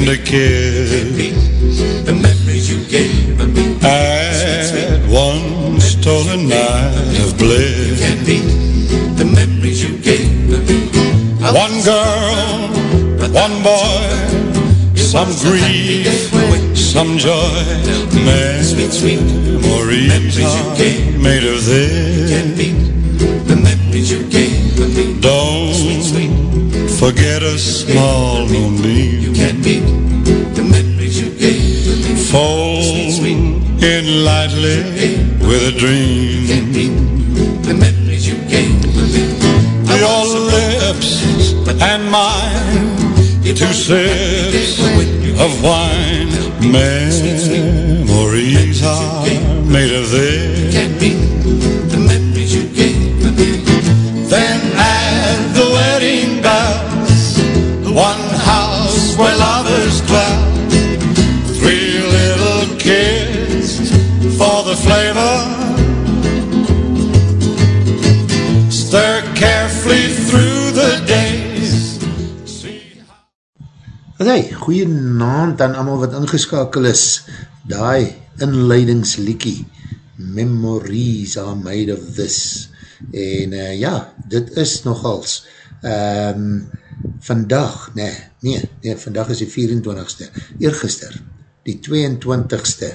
and a kiss. The memories you gave me. At one stolen night of bliss. The memories you gave me. One girl, one boy, some grief, some joy. Sweet, sweet Memories are made of this. Can't beat the memories you gave me. Don't forget a small moonbeam. Beat the memories you gave me. Fold in lightly with a dream. The memories you gave me. Your lips and mine, two sips of wine. Memories are made of this. Hey, goeie naand aan allemaal wat ingeskakel is. Daai inleidingsliekie, Memories are made of this. En uh, ja, dit is nogals um, vandag, nee, nee, nee, vandag is die 24ste, eergister, die 22ste,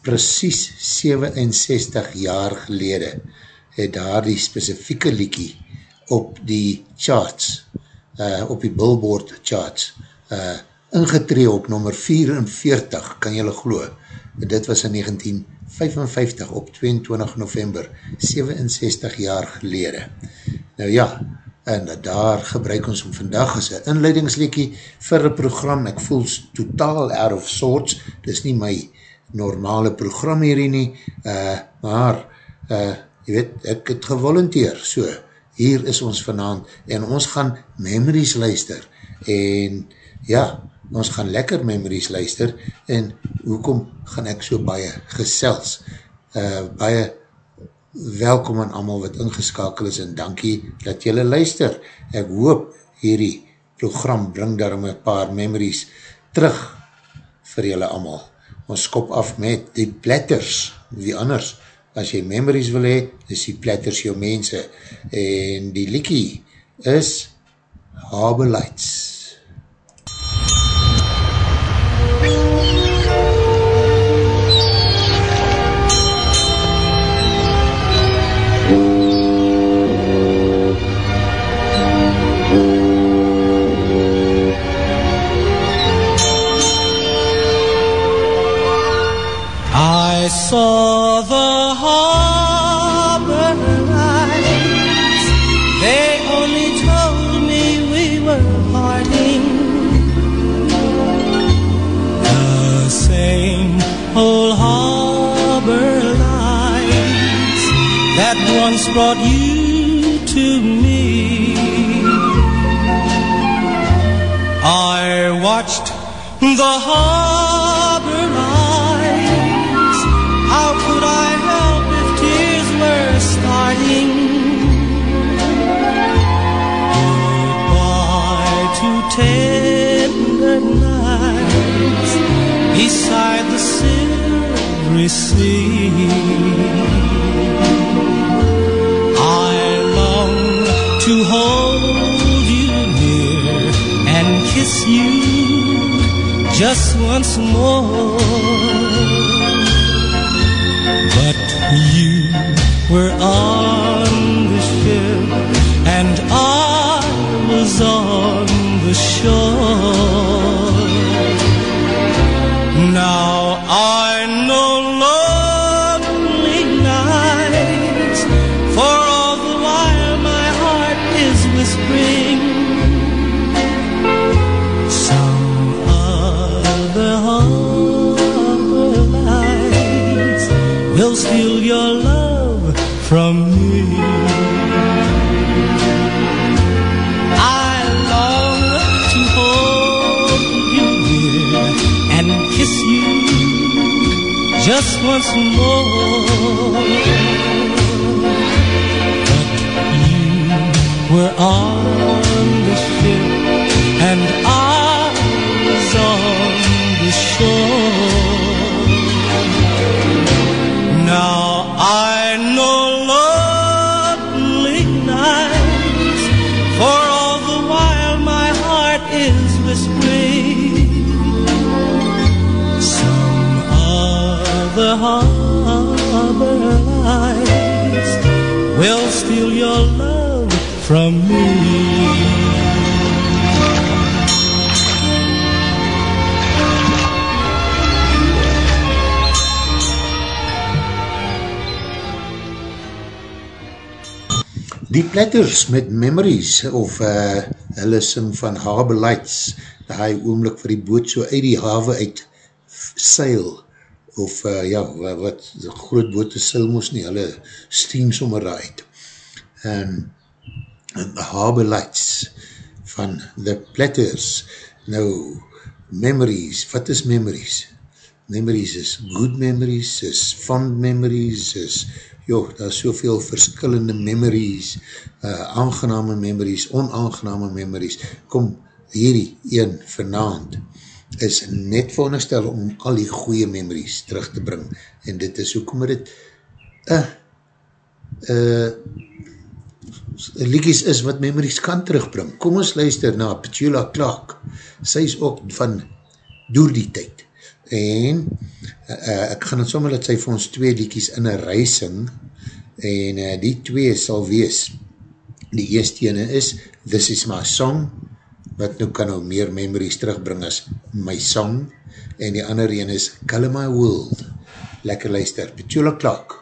precies 67 jaar gelede, het daar die specifieke liekie op die charts, uh, op die billboard charts, uh, ingetree op nummer 44, kan jylle glo, dit was in 1955 op 22 november, 67 jaar gelede. Nou ja, en daar gebruik ons om vandag as een inleidingsliekie vir een program, ek voel totaal out of sorts, dit is nie my normale program hierdie nie, uh, maar, uh, jy weet, ek het gevolunteer, so, hier is ons vanavond, en ons gaan memories luister, en ja, ons gaan lekker memories luister, en hoekom gaan ek so baie gesels, uh, baie welkom aan allemaal wat ingeskakel is, en dankie dat jylle luister, ek hoop hierdie program bring daarom een paar memories terug vir jylle allemaal, ons skop af met die platters, wie anders, as jy memories wil hee, is die platters jou mense, en die liekie is Harbour Lights. I saw the harbor lights. They only told me we were parting. The same old harbor lights that once brought you to me. I watched the harbor beside the silvery sea. I long to hold you near and kiss you just once more. But you were on the ship and I was on the shore. Just once more. But you were on the ship and I was on the shore. From me. Die Platters met Memories of uh, hulle sing van Harbour Lights, die oomlik vir die boot so uit die haven uit seil of uh, ja, wat groot boot seil moes nie, hulle steam sommer uit. Um, Harbour Lights van The Platters. Nou, Memories, wat is Memories? Memories is good memories, is fond memories, is joh, daar is soveel verskillende memories, uh, aangename memories, onaangename memories, kom hierdie een vanavond is net veronderstel om al die goeie memories terug te bring, en dit is hoe kom dit uh, uh, liedjes is wat memories kan terugbring. Kom ons luister na Petula Clark, sy is ook van door die tyd, en uh, ek gaan het sommer dat sy vir ons twee liedjes in een reising, en uh, die twee sal wees, die eerste ene is, This is my song, wat nou kan nou meer memories terugbring as my song, en die ander ene is, Color My World, lekker luister, Petula Clark.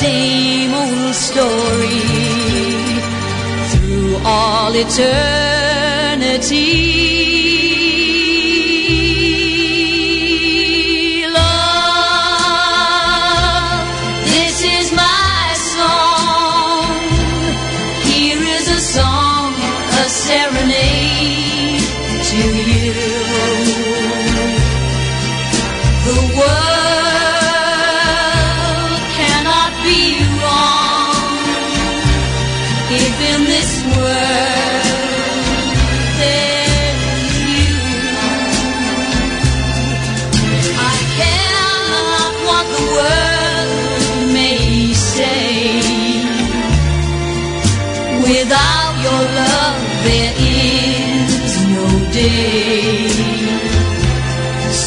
same old story through all eternity.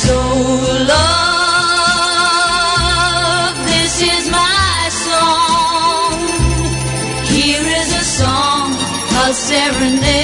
So love, this is my song. Here is a song, a serenade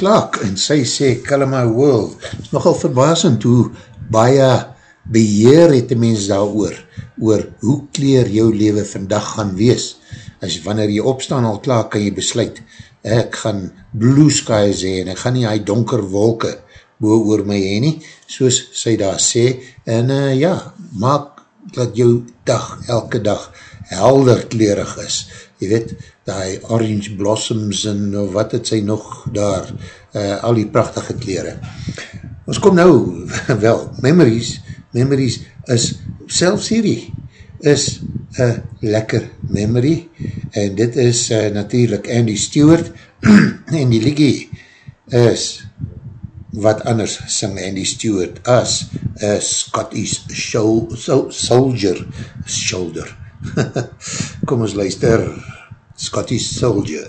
Clark, en sy sê, Color My World, is nogal verbasend hoe baie beheer het die mens daar oor, oor hoe kleer jou leven vandag gaan wees. As wanneer jy opstaan al klaar, kan jy besluit, ek gaan blue skies hee, en ek gaan nie hy donker wolke boe oor my heen nie, soos sy daar sê, en uh, ja, maak dat jou dag, elke dag, helder kleerig is. Jy weet, die orange blossoms en wat het sy nog daar, uh, al die prachtige kleren. Ons kom nou, wel, memories, memories is, selfs hierdie, is een lekker memory, en dit is uh, natuurlijk Andy Stewart, en die liekie is, wat anders sing Andy Stewart as a Scottish show, so, soldier shoulder. Kom ons luister, Scottish soldier.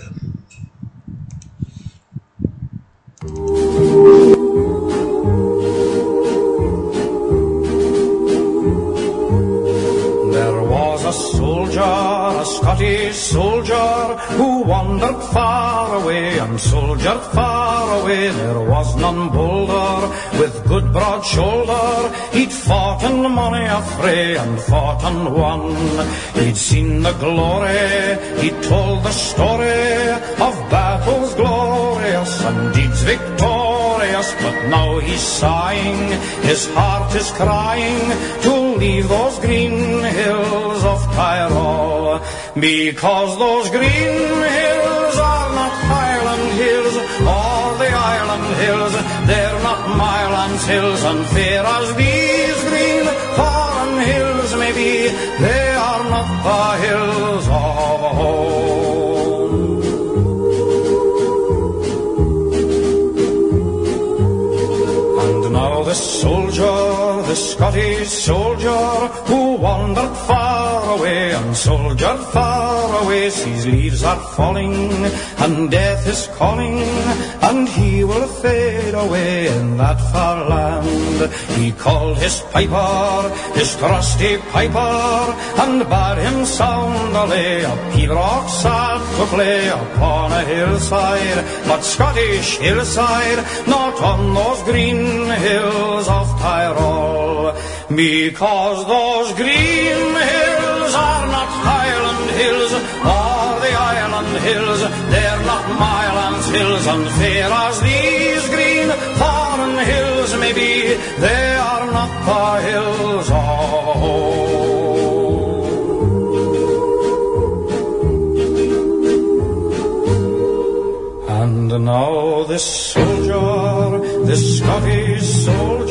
There was a soldier, a Scottish soldier, who wandered far away and soldiered far away. There was none bolder, with good broad shoulder. He'd fought in many a fray and fought and won. He'd seen the glory, he told the story of battles glorious and deeds victorious. But now he's sighing, his heart is crying to leave those green hills of Tyrol. Because those green hills are not Highland hills or the island hills. They're not Mylands hills and fair as these green foreign hills may be. They are not the hills soldier, the Scottish soldier, who wandered far away, and soldier far away sees leaves are falling, and death is calling, and he will fade away in that far land. He called his piper, his trusty piper, and bade him sound a lay, a pibroch sad to play upon a hillside, but Scottish hillside, not on those green hills of Tyrol, because those green hills are not Highland hills, or the island hills, they're not Mylands hills, and fair as these green foreign hills may be, they are not the hills of home. And now this soldier, this Scottish soldier,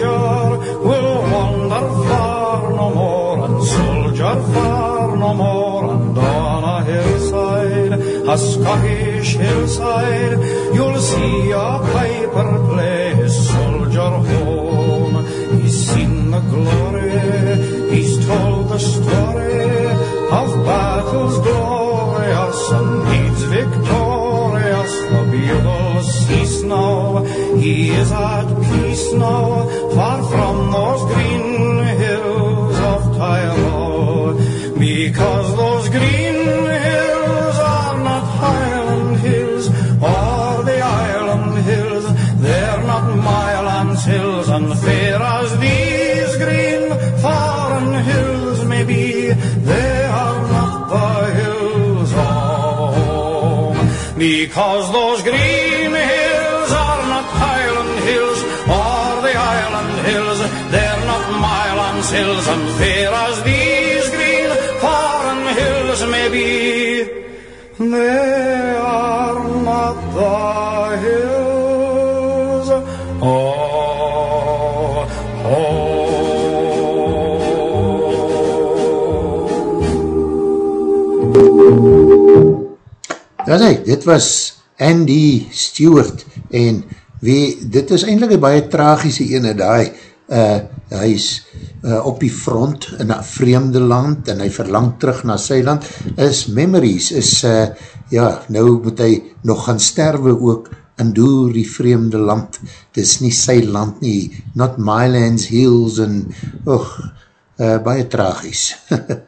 wander far no more, and soldier far no more, and on a hillside, a Scottish hillside, you'll see a piper play his soldier home. He's seen the glory, he's told the story of battles glorious and deeds victorious. The bugles cease now, he is at peace now, far from those green Because those green hills are not Highland hills, or the island hills, they're not Mylands hills, and fair as these green foreign hills may be, they are not the hills of home. Because those green they are not the hills of home. Ja nee, dit was Andy Stewart en wie, dit is eindelijk een baie tragische ene daai, uh, hy is uh, op die front in een vreemde land en hy verlang terug na sy land, is Memories, is uh, ja, nou moet hy nog gaan sterwe ook in door die vreemde land, dit is nie sy land nie, not Mylands Hills en, och, uh, baie tragies.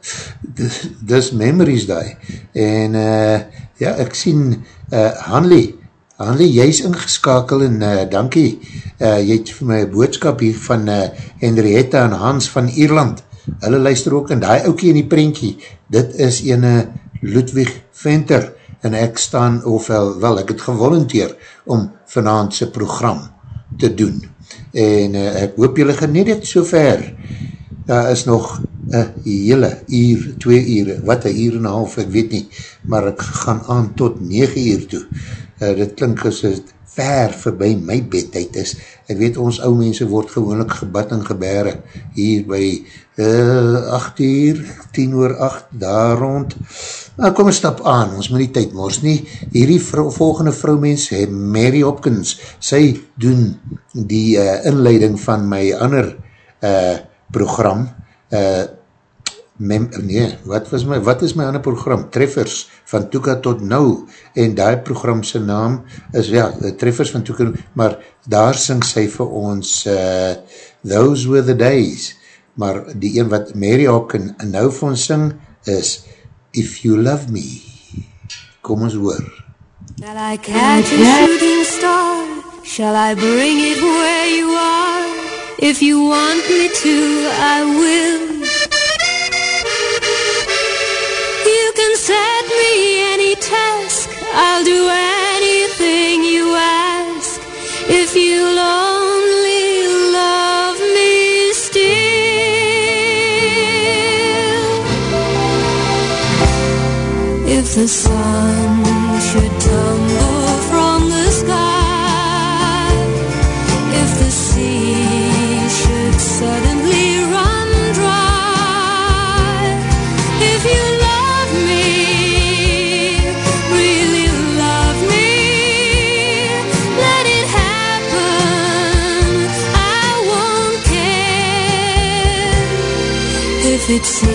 dis, dis memories daai. En uh, ja, ek sien uh, Hanley, Hanley, jy is ingeskakel en uh, dankie, uh, jy het vir my boodskap hier van uh, Henrietta en Hans van Ierland. Hulle luister ook en die oukie in die prentjie, dit is ene Ludwig Venter en ek staan, ofwel, wel, ek het gewolunteer om vanavondse program te doen. En uh, ek hoop julle geniet het so ver daar is nog een hele uur, twee uur, wat een uur en een half, ek weet nie, maar ek gaan aan tot 9 uur toe. Uh, dit klink as het ver voorbij my bedtijd is. Ek weet, ons ou mense word gewoonlik gebad en gebere, hier by uh, 8 uur, 10 oor 8, daar rond. Nou, kom een stap aan, ons moet die tyd mors nie. Hierdie vrou, volgende vrouwmens, Mary Hopkins, sy doen die uh, inleiding van my ander uh, program, uh, mem, nee, wat, was my, wat is my ander program? Treffers van Toeka tot Nou, en die program sy naam is, ja, Treffers van Toeka, maar daar sing sy vir ons uh, Those Were the Days, maar die een wat Mary Hawken nou vir ons sing is If You Love Me. Kom ons hoor. Shall I catch a shooting star? Shall I bring it where you are? If you want me to, I will. I'll do anything you ask. If you'll it seems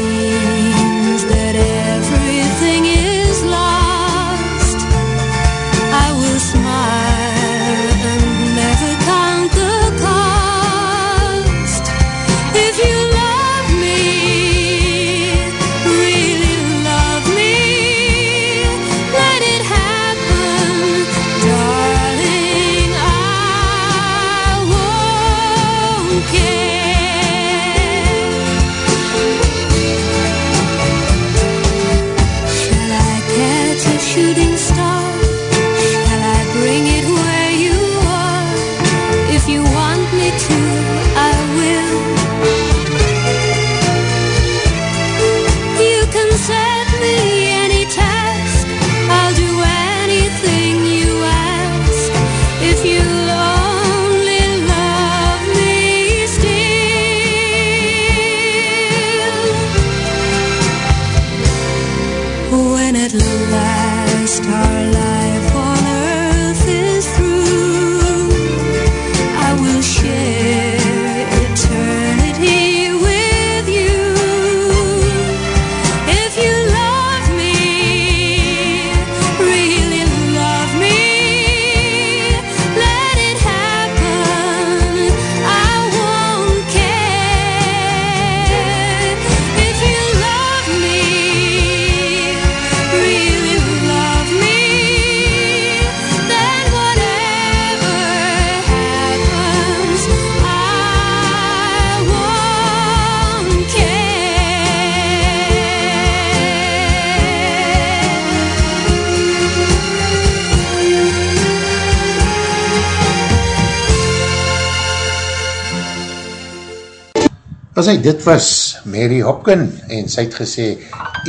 As hy, dit was Mary Hopkin en sy het gesê,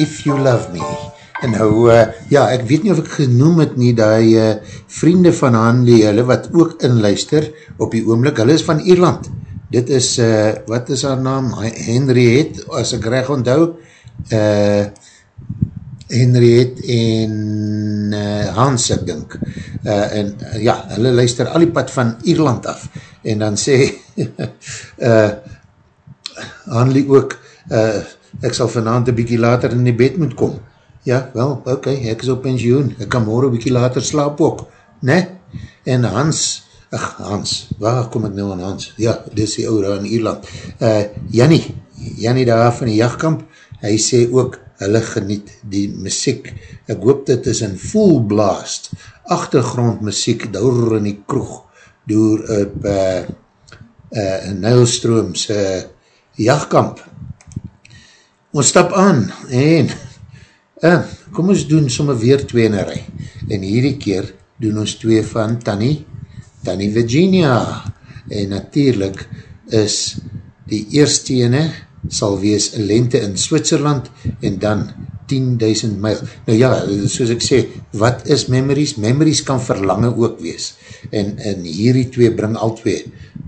if you love me. En nou, uh, ja, ek weet nie of ek genoem het nie, die uh, vriende van Hanley, hulle wat ook inluister op die oomlik, hulle is van Ierland. Dit is, uh, wat is haar naam? Henriette, as ek reg onthou, uh, Henriette en uh, Hans, ek dink. Uh, en uh, ja, hulle luister al die pad van Ierland af. En dan sê, uh, Hanlie ook, uh, ek sal vanavond een bykie later in die bed moet kom. Ja, wel, okay, ek is op pensioen, ek kan morgen bykie later slaap ook, ne? En Hans, ach, Hans, waar kom ek nou aan Hans? Ja, dis die ouwe in Ierland. Uh, Jannie, Jannie daar van die jachtkamp, hy sê ook, hulle geniet die muziek. Ek hoop dit is een full blast, achtergrondmuziek, daar in die kroeg, door op uh, uh, Nijlstrooms uh, jachtkamp. Ons stap aan en uh, kom ons doen somme weer tweenerij. En hierdie keer doen ons twee van Tanny, Tanny Virginia. En natuurlijk is die eerste ene sal wees lente in Switserland en dan 10.000 mijl. Nou ja, soos ek sê, wat is memories? Memories kan verlange ook wees. En, en hierdie twee bring al twee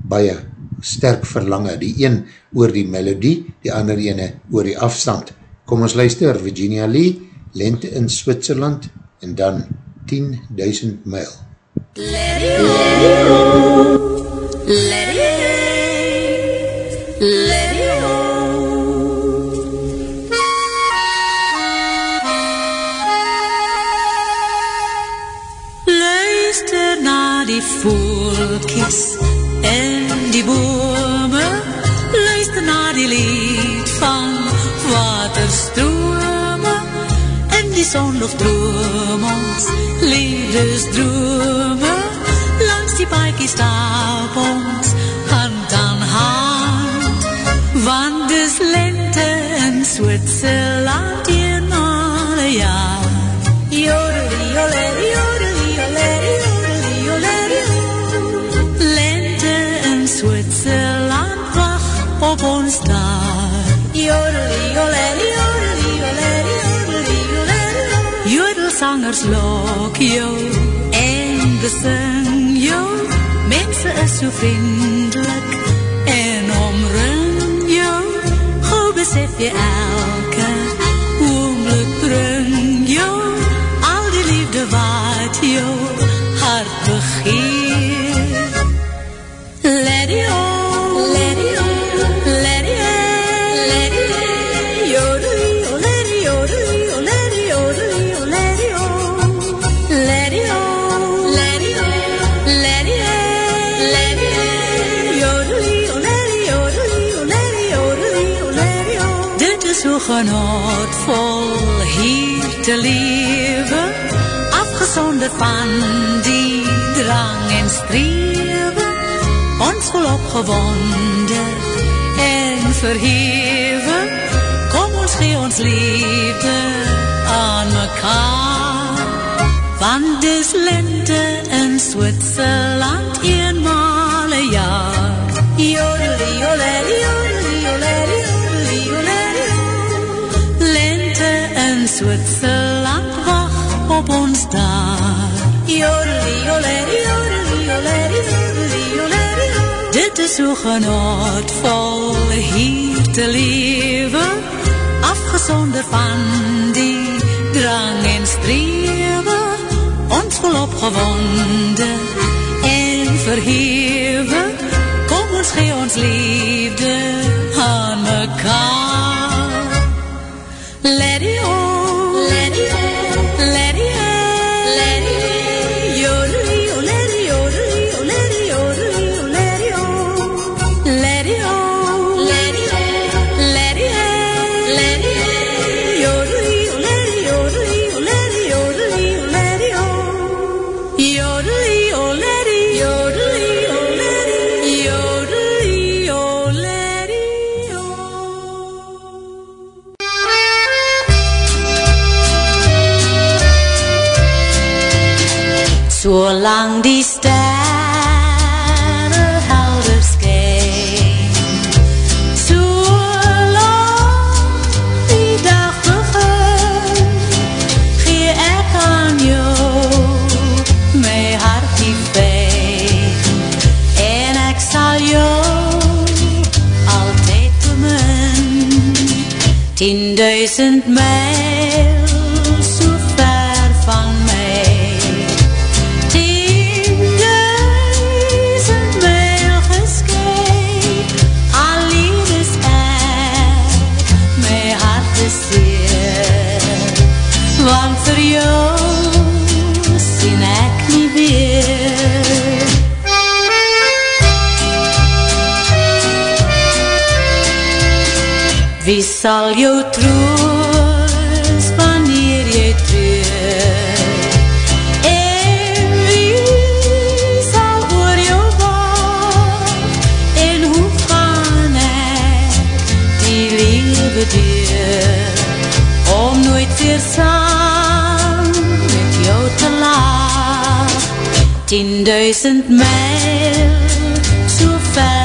baie sterk verlange. Die een oor die melodie, die ander ene oor die afstand. Kom ons luister, Virginia Lee, lente in Switserland en dan 10.000 mijl. Let it go. Let it Let it go. Luister naar die voeltjes en die bomen. Luister naar die lied van waterstromen. En die zonluchtdroom ons liefdesdromen. Langs die paaikie stap ons hand aan hand. Want dis lente in Zwitserland eenmaal een jaar. Jodelsangers lok jou en besing jou. Mensen is so vriendelijk en omring jou. Hoe besef je elke oomlik bring jou al die liefde wat jou hart begeer. Te leven, afgezonderd van die drang en streven, ons volop gewonder en verheven, kom ons gee ons liefde aan mekaar, want dis lente in Zwitserland Zwitserland wacht op ons daar. Jodeli, joleli, jodeli, joleli, jodeli, Dit is hoe genotvol hier te leven, afgezonderd van die drang en streven. vol opgewonde en verhewe. Kom ons gee ons liefde aan mekaar. Let it die sterren helder skyn Zolang die dag begin. Gee ek aan jou my hart die pijn En ek sal jou altyd bemin. Tienduisend mijl sal jou troos wanneer jy treur? En wie sal oor jou waak? En hoe gaan ek die lewe deur? Om nooit weer saam met jou te laag. Tienduisend mijl so ver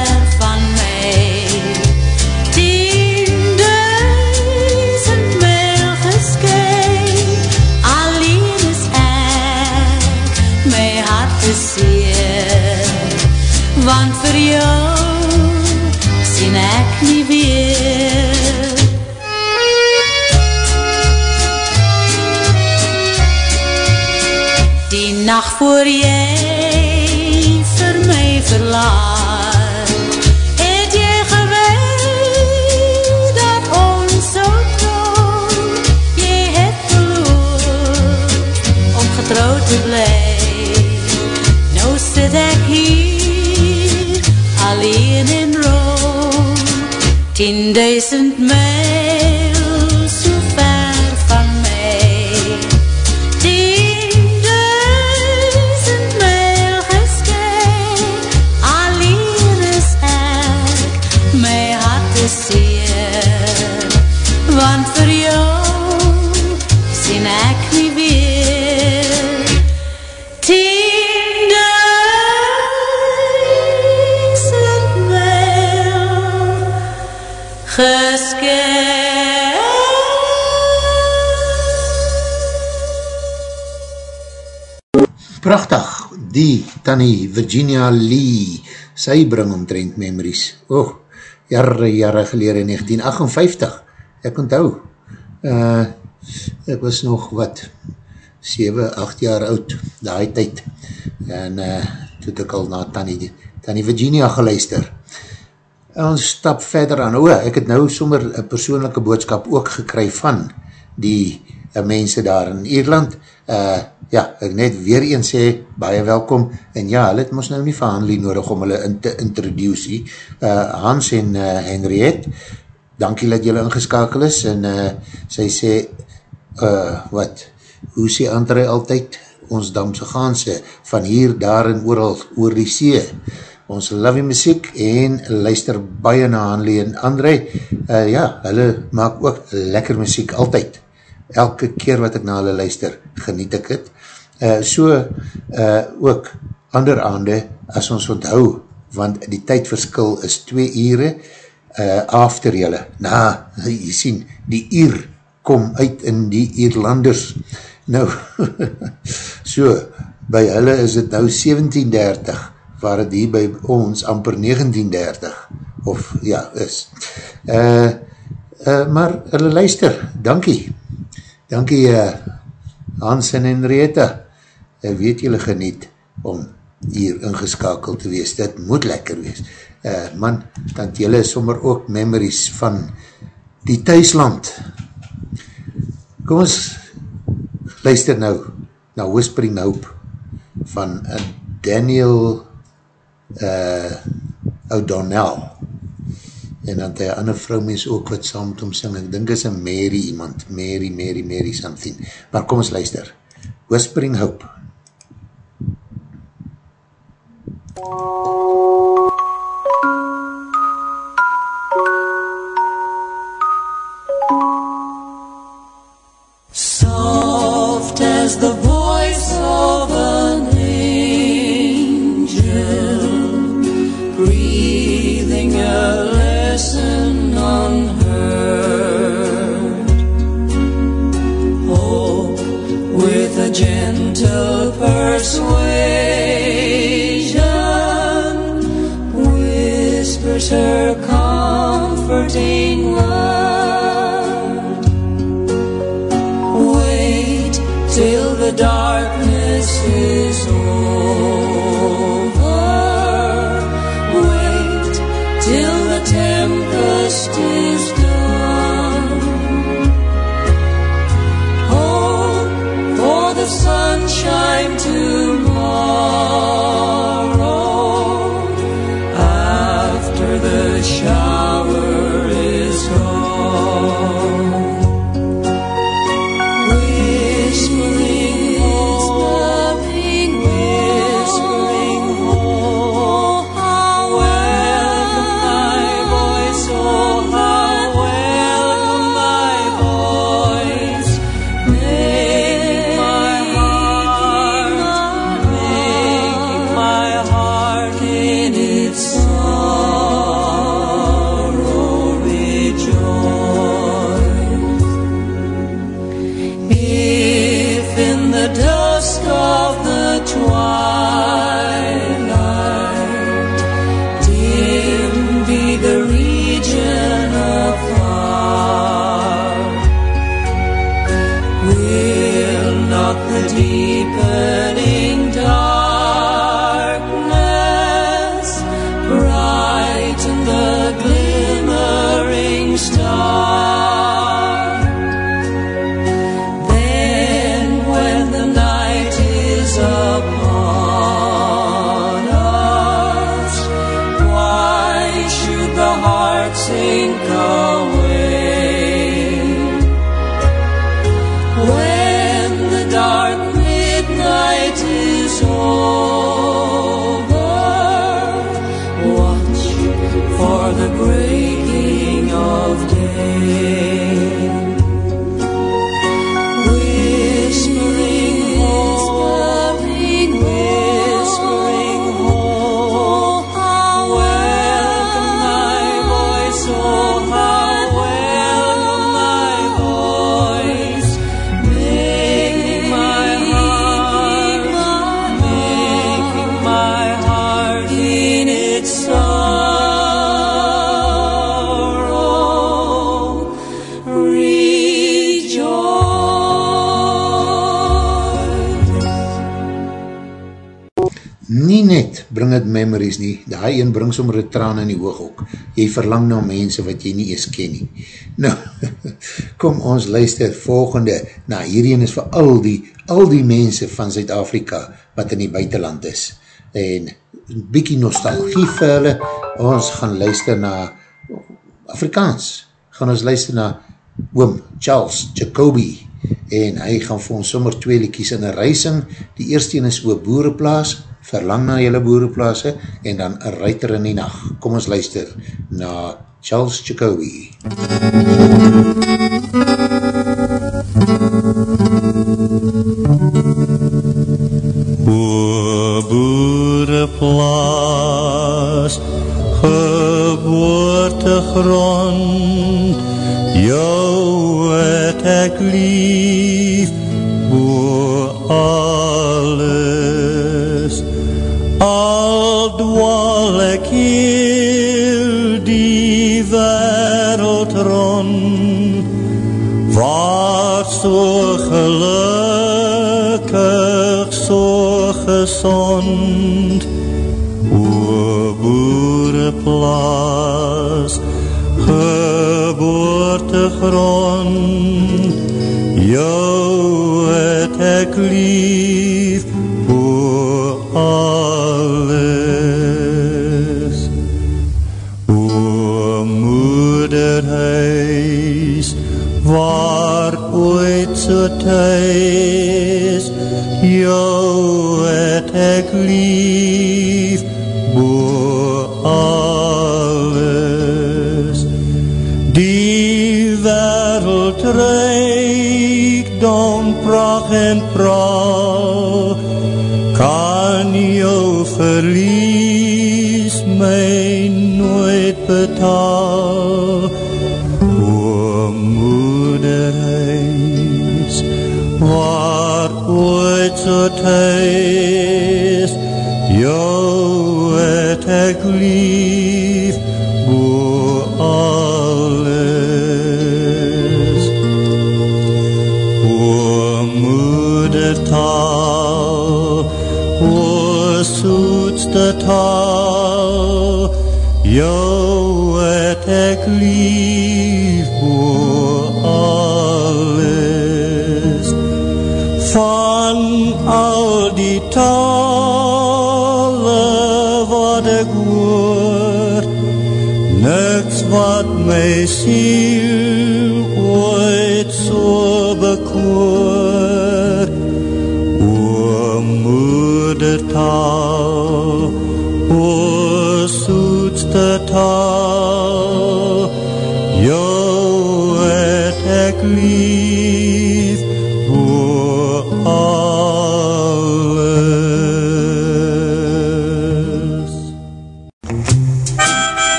Nacht voor jy vir my verlaat Het jy geweet dat ons so trouw Jy het beloof om getrouw te bly? Nou sit ek hier alleen in Rome Tienduisend mijl die Tanny Virginia Lee, sy bring omtrent memories. Oh, jare, jare gelede, 1958, ek onthou, uh, ek was nog wat, 7, 8 jaar oud, daai tyd, en uh, toe het ek al na Tanny, Tanny Virginia geluister. En ons stap verder aan, o, ek het nou sommer een persoonlijke boodskap ook gekry van die uh, mense daar in Ierland, uh, ja, ek net weer eens sê, baie welkom, en ja, hulle het ons nou nie vir Hanlie nodig om hulle in te introduce, uh, Hans en uh, Henriette, dankie dat julle ingeskakel is, en uh, sy sê, uh, wat, hoe sê André altyd, ons damse gaanse, van hier, daar en ooral, oor die see, ons love die muziek, en luister baie na Hanlie en André, uh, ja, hulle maak ook lekker muziek, altyd, elke keer wat ek na hulle luister, geniet ek het, uh, so uh, ook ander aande, as ons onthou, want die tydverskil is twee ure, uh, after julle, na, jy sien, die uur kom uit in die Ierlanders, nou, so, by hulle is het nou 1730, waar het hier by ons amper 1930, of ja, is. Uh, uh, maar hulle luister, dankie, dankie uh, Hans en Henriette, uh, weet julle geniet om hier ingeskakeld te wees, dit moet lekker wees. Uh, man, dan julle sommer ook memories van die thuisland. Kom ons luister nou na Whispering Hope van uh, Daniel uh, O'Donnell en dan die ander vrou mens ook wat saam met hom sing, ek dink is een Mary iemand, Mary, Mary, Mary something, maar kom ons luister, Whispering Hope. Soft memories nie, die een bring sommer een traan in die ooghoek, jy verlang na mense wat jy nie eens ken nie. Nou, kom ons luister volgende, nou hierheen is vir al die, al die mense van Zuid-Afrika wat in die buitenland is, en bykie nostalgie vir hulle, ons gaan luister na Afrikaans, gaan ons luister na oom Charles Jacobi, en hy gaan vir ons sommer twee liekies in een reising, die eerste een is oor boereplaas, verlang na jylle boereplaase, en dan ruiter in die nacht. Kom ons luister na Charles Jacobi. O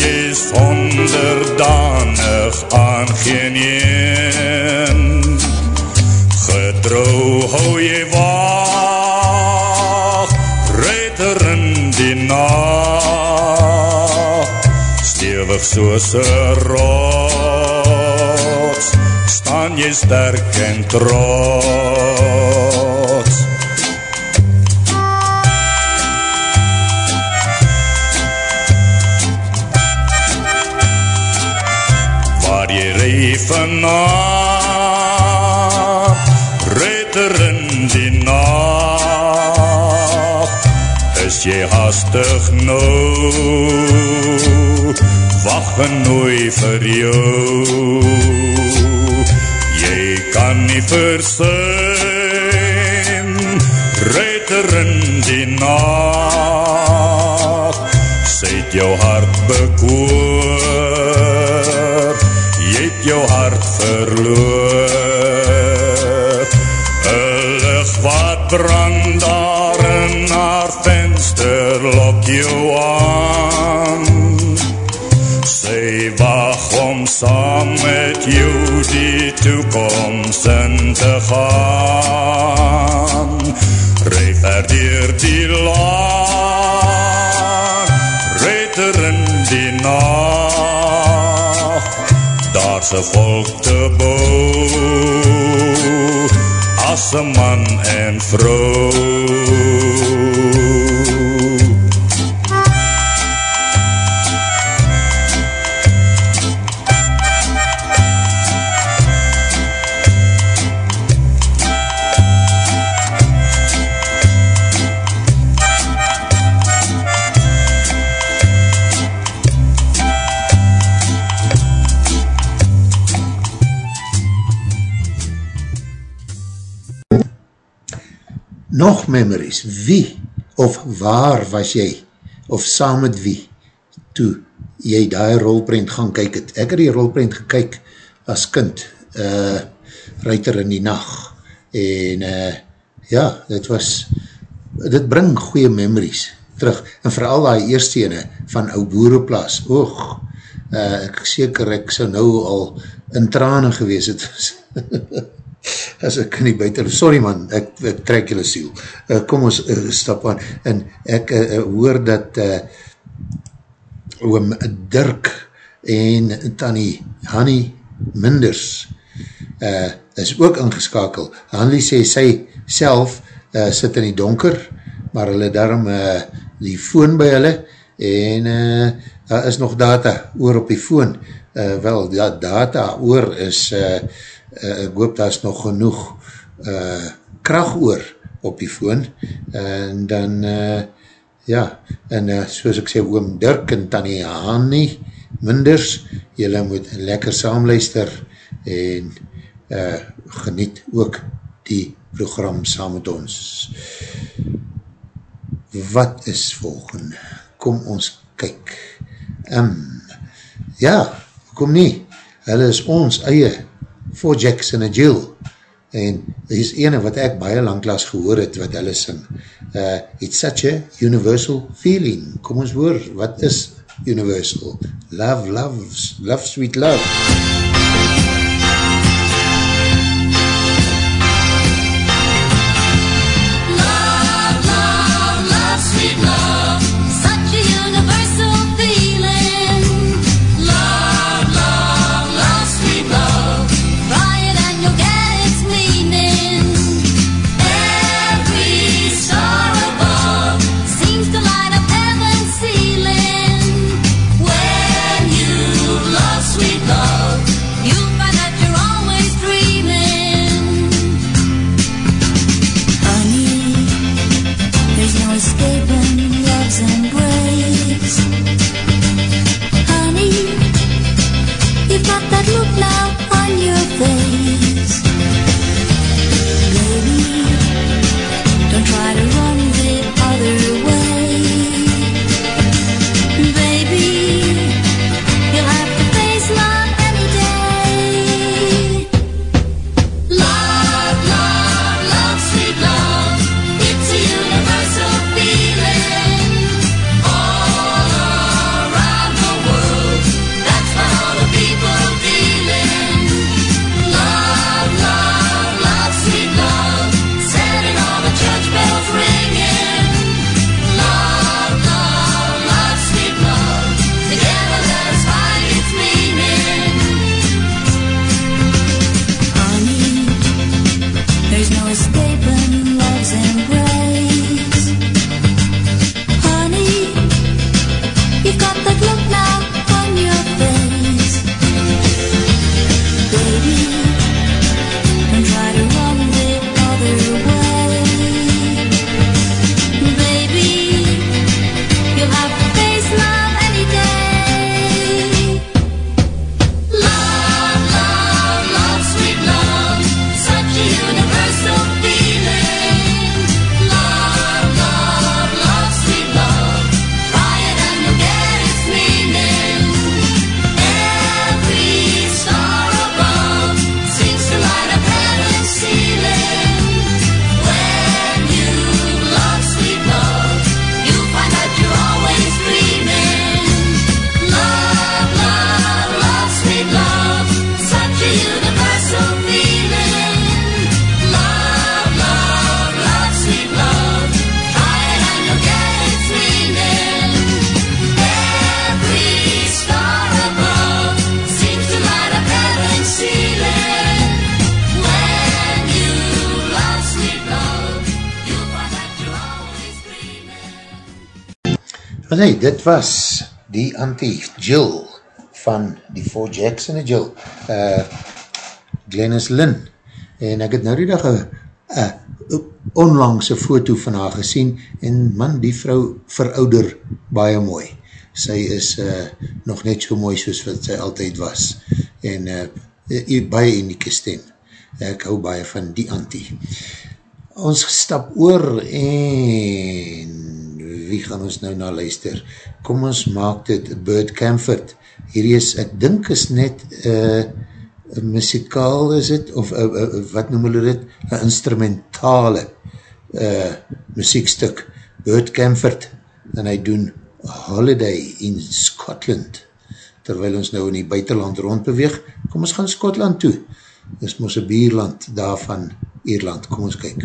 jy is onderdanig aan geen een. Getrou hou jy waag, reiter in die nacht, stewig soos een rots, staan jy sterk en trots. Rij vanaf, reiter in die nacht, is jy hastig nou, wacht genooi vir jou. Jy kan nie versuim, reiter in die sy het jou hart verloor. Een licht wat brand daar in haar venster lok jou aan. Sy wacht om saam met jou die toekomst in te gaan. Ry verdier die laan, Daar's een volk te bou, as een man en vrou. Nog memories, wie of waar was jy, of saam met wie, toe jy die rolprint gaan kyk het. Ek het die rolprint gekyk as kind, uh, Ruiter in die nacht, en uh, ja, dit was, dit bring goeie memories terug, en vooral die eerste ene van ou boereplaas, oog, uh, ek seker ek sou nou al in tranen gewees het, as ek nie buiten, sorry man, ek, ek trek julle siel, uh, kom ons uh, stap aan, en ek uh, hoor dat uh, oom Dirk en Tanny Hanny Minders uh, is ook ingeskakel. Hanny sê sy self uh, sit in die donker, maar hulle daarom uh, die phone by hulle en uh, uh, is nog data oor op die phone. Uh, wel, ja, data oor is uh, uh, ek hoop daar is nog genoeg uh, kracht oor op die phone en dan uh, ja, en uh, soos ek sê, oom Dirk en Tanny Hanni Minders, jylle moet lekker saamluister en uh, geniet ook die program saam met ons. Wat is volgende? Kom ons kyk. Um, ja, kom nie. Hulle is ons eie Four Jacks in a Jill en dit is ene wat ek baie langklaas gehoor het wat hulle sing. Uh, it's such a universal feeling. Kom ons hoor, wat is universal? Love, love, love, sweet love. Love, dit was die anti-Jill van die Four Jacks en die Jill. Uh, Glennis Lynn. En ek het nou die dag een onlangse foto van haar gesien en man, die vrou verouder baie mooi. Sy is uh, nog net so mooi soos wat sy altyd was. En uh, baie unieke stem. Ek hou baie van die anti. Ons stap oor en wie gaan ons nou na luister? Kom ons maak dit Bird Camford. Hierdie is, ek dink is net uh, muzikaal is het, of uh, uh, wat noem hulle dit? Een instrumentale uh, muziekstuk. Bird Camford en hy doen Holiday in Scotland terwyl ons nou in die buitenland rondbeweeg, kom ons gaan Skotland toe. Dis mos een bierland daarvan Ierland. Kom ons kyk.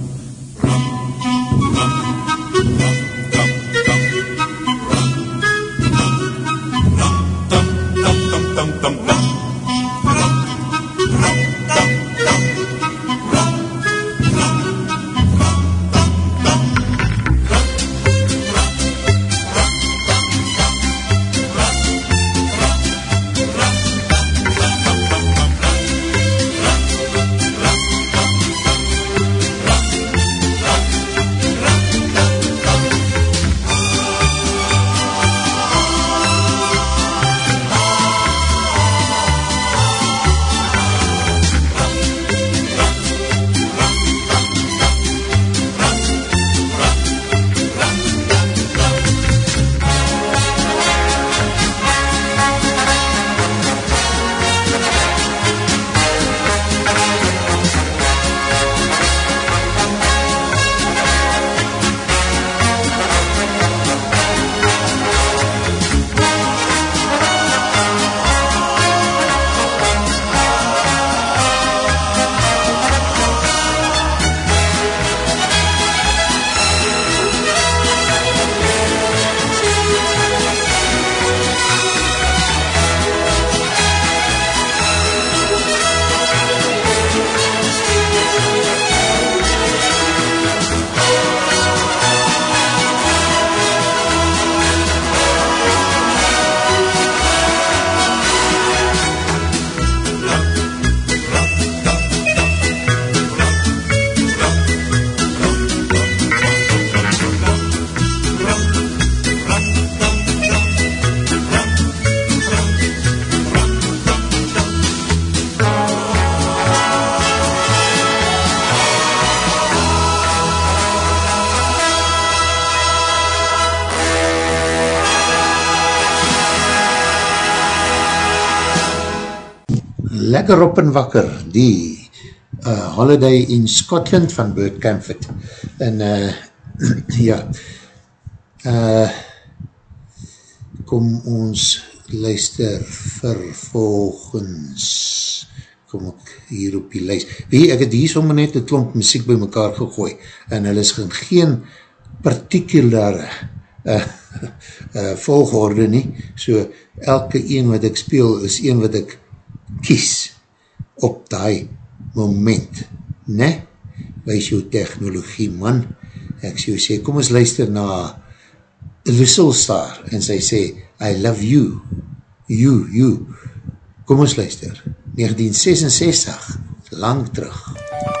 Lekker op en wakker, die uh, Holiday in Scotland van Bert Camford. En uh, ja, uh, kom ons luister vervolgens, kom ek hier op die lijst. Wie, ek het hier sommer net een klomp muziek by mekaar gegooi, en hulle is geen particulare uh, uh, volgorde nie, so elke een wat ek speel is een wat ek kies op die moment, ne? Wees jou technologie, man. Ek sê, sê, kom ons luister na Wissel Star, en sy sê, I love you, you, you. Kom ons luister, 1966, lang terug.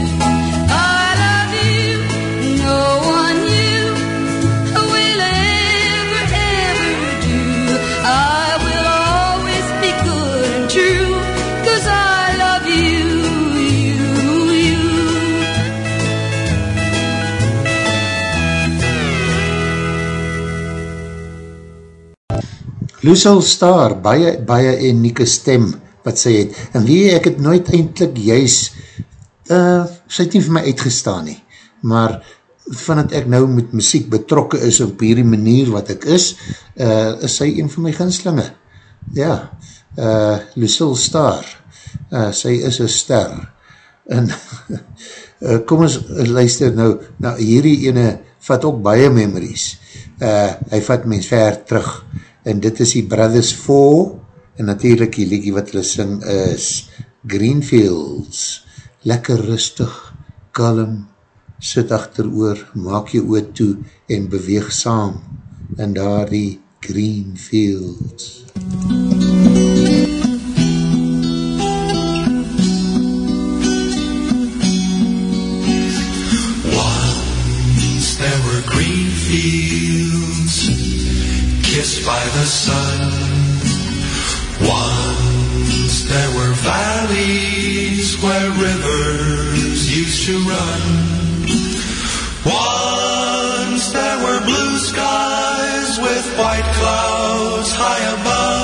Lucille Star, baie, baie unieke stem wat sy het, en wie ek het nooit eindelijk juist, uh, sy het nie vir my uitgestaan nie, maar vanat ek nou met muziek betrokke is op hierdie manier wat ek is, uh, is sy een van my ginslinge. Ja, uh, Lucille Star, uh, sy is een ster, en uh, kom ons luister nou, nou hierdie ene vat ook baie memories, uh, hy vat mens ver terug, en dit is die Brothers 4, en natuurlijk die liedje wat hulle sing is Greenfields, lekker rustig, kalm, sit achter oor, maak je oor toe en beweeg saam in daar die Greenfields. Once by the sun. Once there were valleys where rivers used to run. Once there were blue skies with white clouds high above.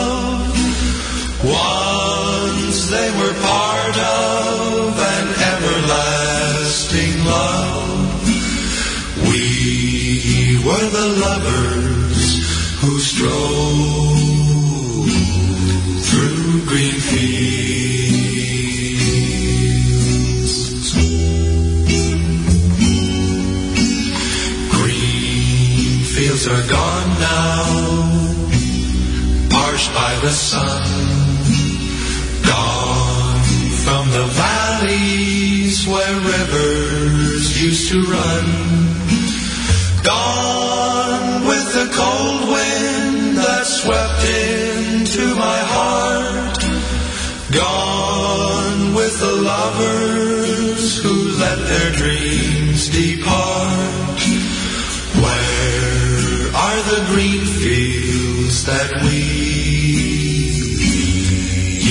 Are gone now, parched by the sun. Gone from the valleys where rivers used to run. Gone with the cold wind that we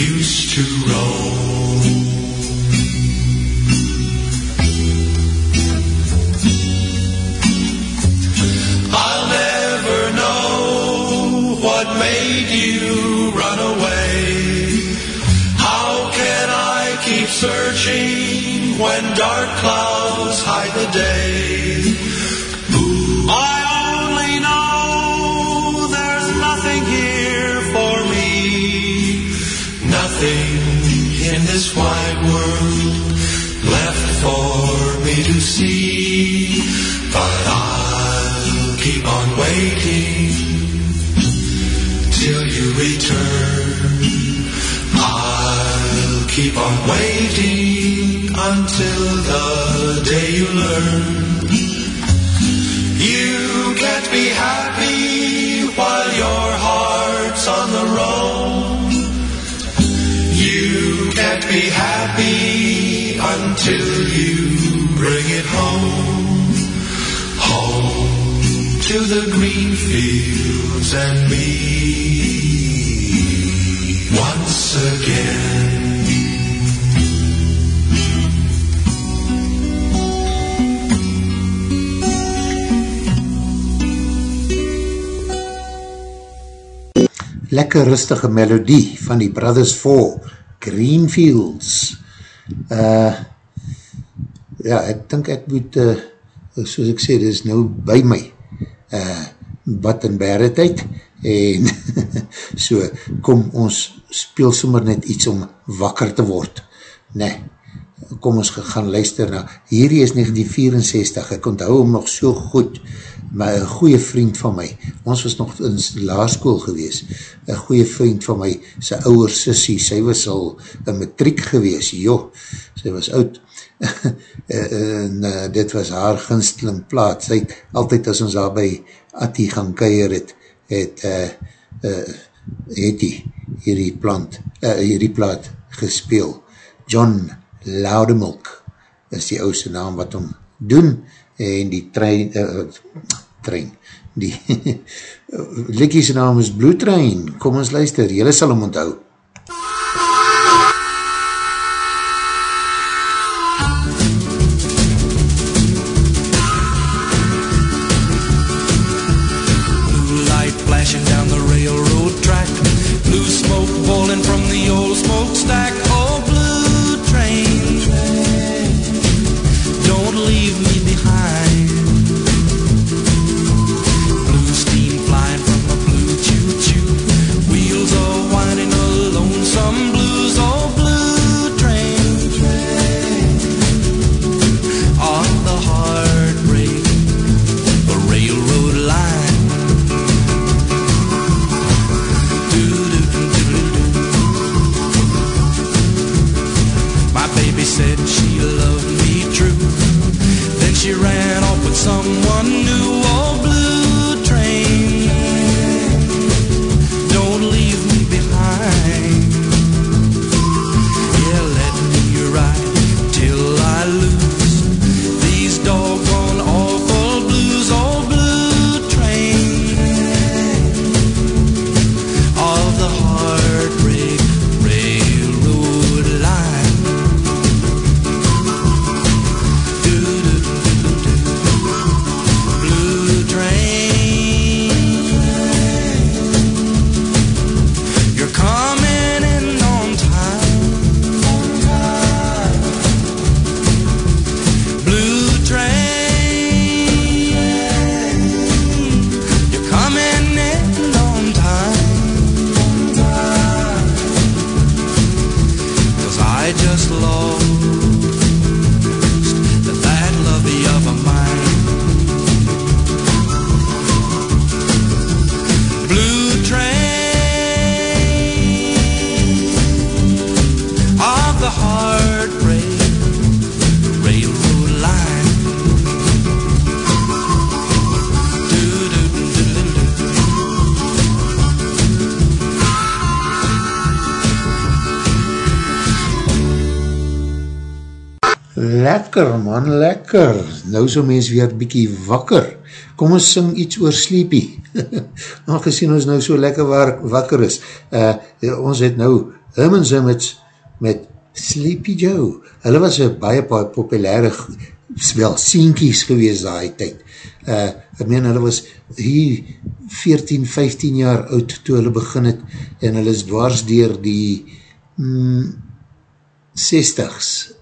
used to roam? I'll never know what made you run away. How can I keep searching when dark clouds hide the day? Learn. You can't be happy while your heart's on the road. You can't be happy until you bring it home. Home to the green fields and me once again. Lekker rustige melodie van die Brothers 4, Greenfields. Uh, ja, ek dink ek moet, uh, soos ek sê, dit is nou by my, uh, bad en bere tyd, en so, kom ons speel sommer net iets om wakker te word. Nee, kom ons gaan luister na, hierdie is 1964, ek onthou hom nog so goed, maar een goeie vriend van my, ons was nog in laarskool gewees, een goeie vriend van my, sy ouwer sissie, sy was al een matriek gewees, joh, sy was oud, en uh, dit was haar ginsteling plaat, sy het altyd as ons daar by Atti gaan keier het, het, uh, uh, het die, hierdie plant, uh, hierdie plaat gespeel, John Loudemilk is die ouse naam wat hom doen, en die trein, uh, trein, die Likkie sy naam is Blue Train, kom ons luister, jylle sal hom onthou. I just lost Lekker man, lekker. Nou so mens weer bykie wakker. Kom ons sing iets oor Sleepy. Aangezien ons nou so lekker waar, wakker is. Uh, ons het nou Herman Zimmets met Sleepy Joe. Hulle was een baie baie populaire wel sienkies gewees daai tyd. Uh, ek meen hulle was hier 14, 15 jaar oud toe hulle begin het en hulle is dwars dier die mm, 60s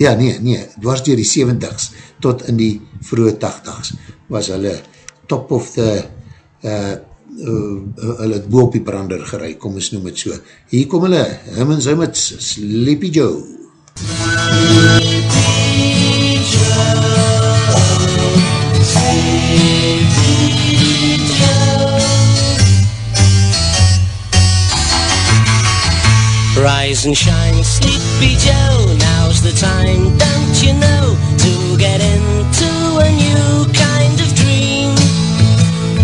ja nee, nee, dwars dier die 70s tot in die vroege 80s was hulle top of the uh, uh, hulle het boop die brander gerei, kom ons noem het so. Hier kom hulle, him en sy met Sleepy Joe Rise and shine, Sleepy Joe, now's the time, don't you know, to get into a new kind of dream.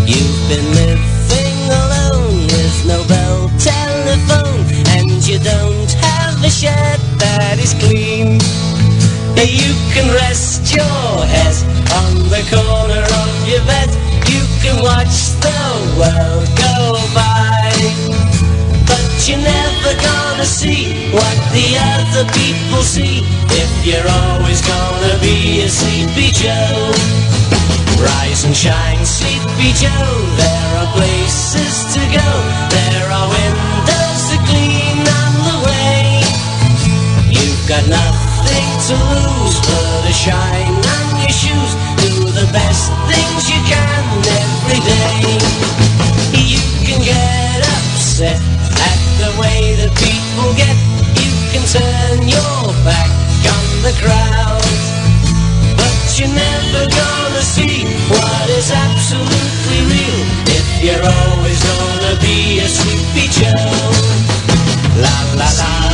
You've been living alone with no bell telephone, and you don't have a shirt that is clean. You can rest your head on the corner of your bed, you can watch the world go by. You're never gonna see what the other people see if you're always gonna be a sleepy Joe. Rise and shine, sleepy Joe. There are places to go, there are windows to clean on the way. You've got nothing to lose but a shine on your shoes. Do the best things you can every day. You can get upset the way that people get. You can turn your back on the crowd. But you're never gonna see what is absolutely real if you're always gonna be a sleepy Joe. La la la.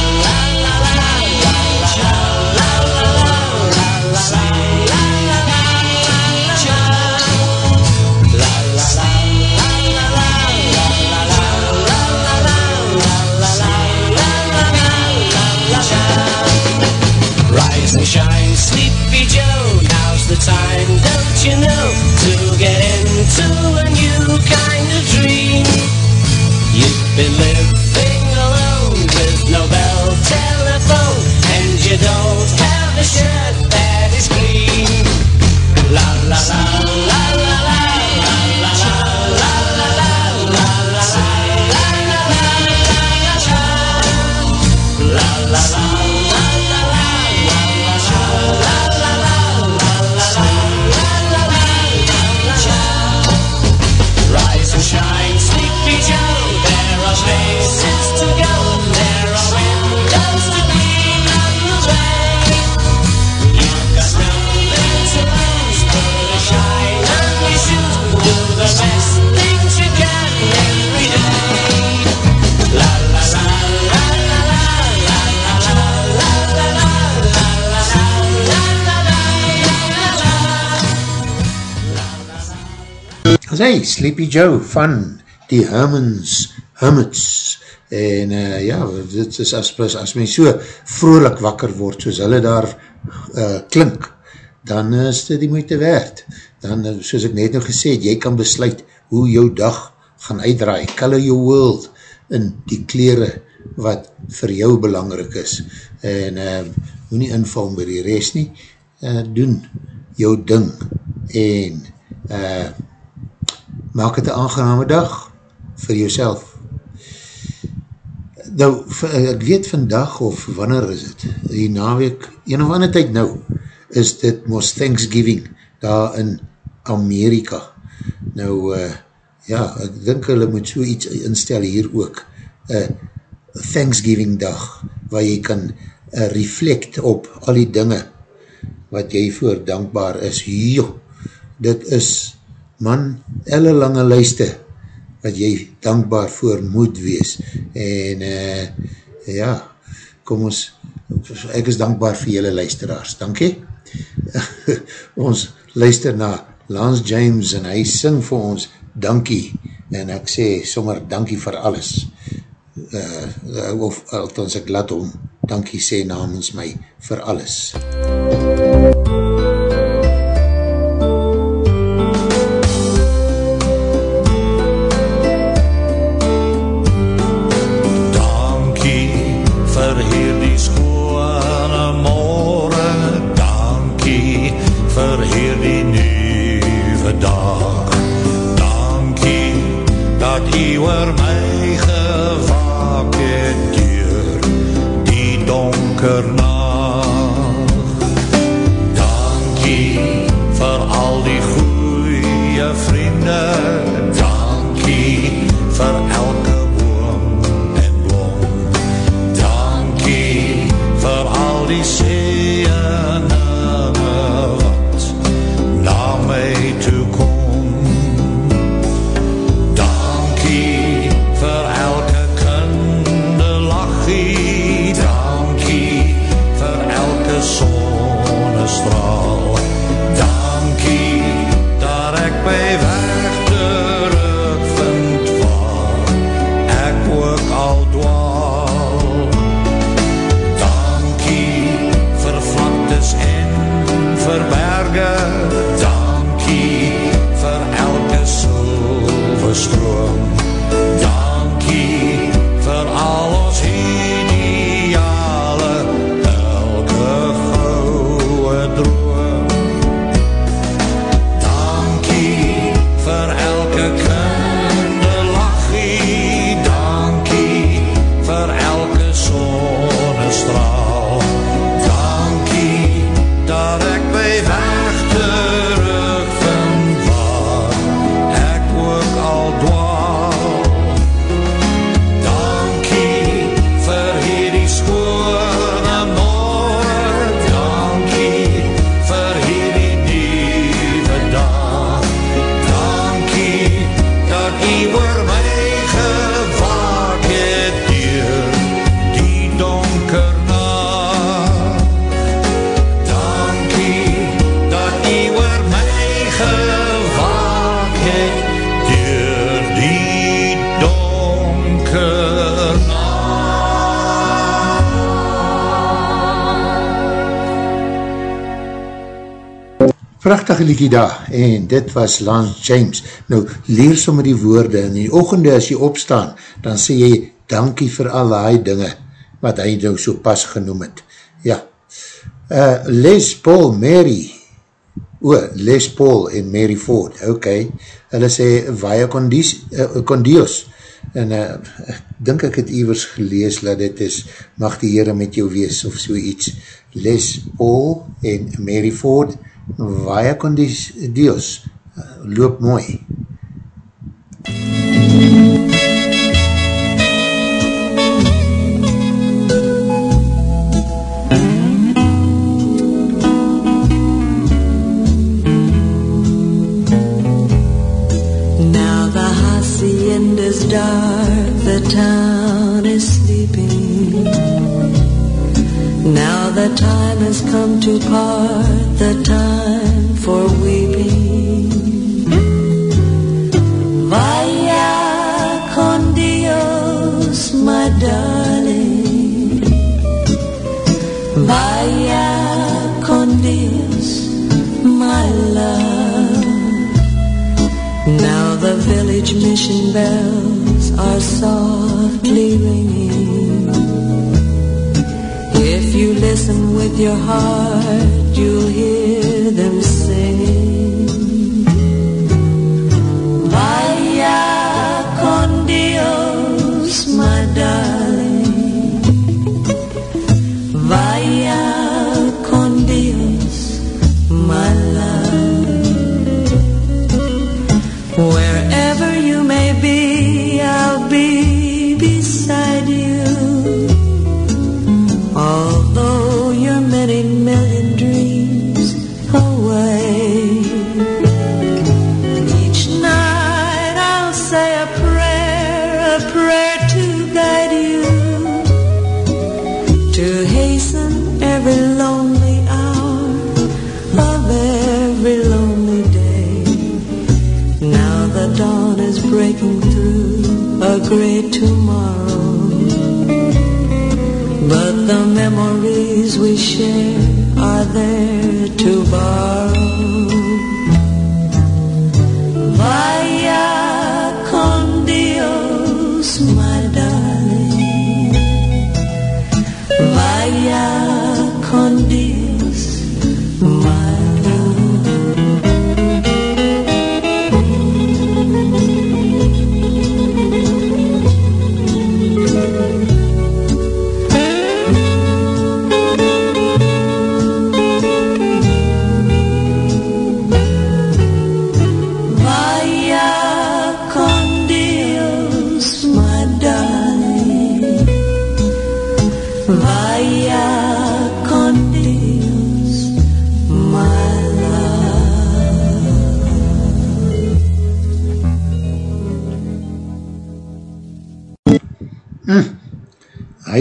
Time, don't you know, to get into a new kind of dream. You've been living As hy, Sleepy Joe van die Hermans, Hermits, en uh, ja, dit is as, as men so vrolik wakker word, soos hulle daar uh, klink, dan is dit die moeite werd. Dan, uh, soos ek net nou gesê jy kan besluit hoe jou dag gaan uitdraai, color your world, in die kleren wat vir jou belangrik is, en uh, moet nie inval by die rest nie, uh, doen jou ding, en uh, maak het een aangename dag vir jouself. Nou, ek weet vandag of wanneer is het, die naweek, een of ander tyd nou, is dit mos Thanksgiving daar in Amerika. Nou, uh, ja, ek dink hulle moet so iets instel hier ook, uh, Thanksgiving dag, waar jy kan uh, reflect op al die dinge wat jy voor dankbaar is. Jo, dit is man, elle lange lijste wat jy dankbaar voor moet wees. En uh, ja kom ons ek is dankbaar vir jylle luisteraars, dankie. Ons luister na Lance James en hy sing vir ons dankie. En ek sê sommer dankie vir alles. Uh, of althans ek laat om dankie sê namens my vir alles. MUZIEK het deur die donker Prachtige liekie daar, en dit was Lance James. Nou, leer somme die woorde, en die ochende as jy opstaan, dan sê jy, dankie vir al die dinge, wat hy nou so pas genoem het. Ja, uh, Les Paul Mary, o, Les Paul en Mary Ford, ok, hulle sê, vaya condios, uh, condios en uh, ek dink ek het iwers gelees, dat dit is, mag die Heere met jou wees, of so iets, Les Paul en Mary Ford, vaya condios, uh, loop mooi. dark, the time has come to part, the time for weeping. Vaya con Dios, my darling. Vaya con Dios, my love. Now the village mission bells are softly ringing. Listen with your heart, you'll hear memories we share are there to borrow.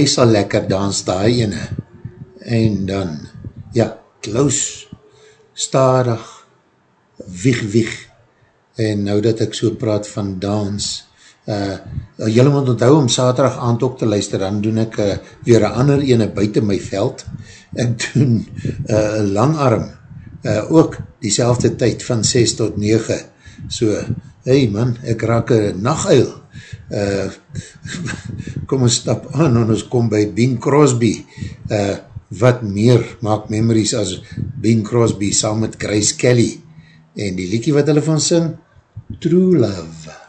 Hy sal lekker dans daai ene. En dan, ja, Klaus, starig, wieg, wieg. En nou dat ek so praat van dans, uh, jylle moet onthou om saterdag aand ook te luister, dan doen ek uh, weer een ander ene buiten my veld, en doen uh, langarm, uh, ook diezelfde tyd van 6 tot 9, so, hey man, ek raak een nachtuil, uh, kom ons stap aan en ons kom by Bing Crosby, uh, wat meer maak memories as Bing Crosby saam met Grace Kelly, en die liekie wat hulle van sing, True Love.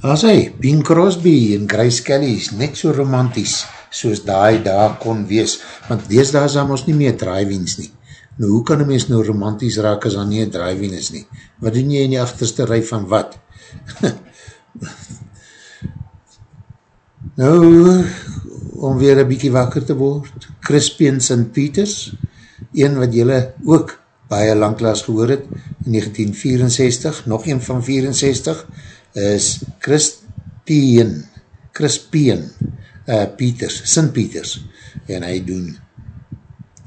As hy, Bing Crosby en Grace Kelly is net so romanties soos daai daar kon wees, want wees daar is daar ons nie meer drive-ins nie. Nou, hoe kan een mens nou romanties raak as daar nie een drive-in is nie? Wat doen jy in die achterste rij van wat? nou, om weer een bykie wakker te word, Crispy en St. Peters, een wat jylle ook baie langklaas gehoor het, in 1964, nog een van 64, is Christien, Crispien uh, Peters, St. Peters, en hy doen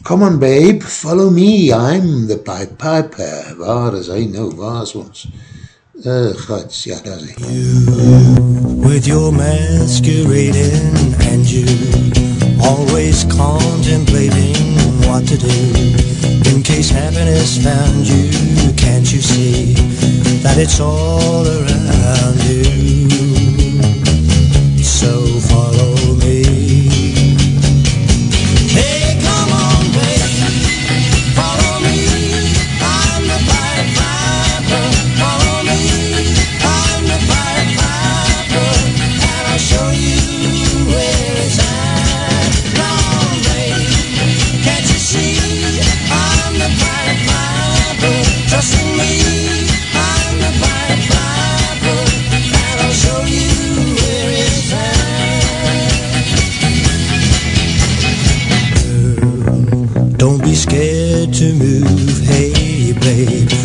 Come on babe, follow me, I'm the pipe piper. Waar is hy nou, waar is ons? Uh, gods, ja, daar is hy. with your masquerading and you always contemplating what to do in case happiness found you can't you see that it's all around you. So follow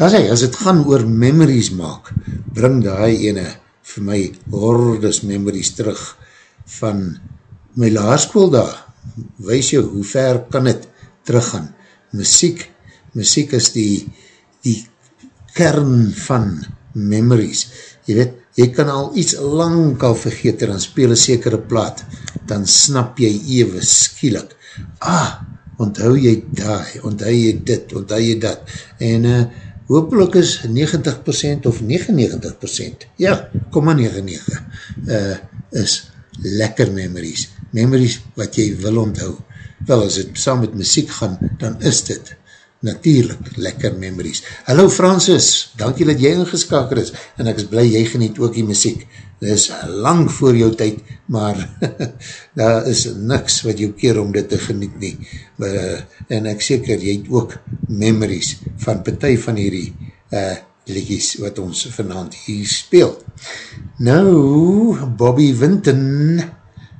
As hy, as het gaan oor memories maak, bring die ene vir my hordes memories terug van my laarskool daar. Wees jou, hoe ver kan het teruggaan? Muziek, muziek is die, die kern van memories. Jy weet, jy kan al iets lang al vergeet en speel een sekere plaat, dan snap jy ewe skielik. Ah, onthou jy daai, onthou jy dit, onthou jy dat. En uh, hopelijk is 90% of 99%, ja, kom maar 99, uh, is lekker memories. Memories wat jy wil onthou. Wel, as het saam met muziek gaan, dan is dit natuurlijk lekker memories. Hallo Francis, dankie dat jy ingeskaker is, en ek is blij jy geniet ook die muziek. Dit is lang voor jou tyd, maar daar is niks wat jou keer om dit te geniet nie. Maar, uh, en ek seker, jy het ook memories van partij van hierdie uh, liedjes wat ons vanavond hier speel. Nou, Bobby Winton,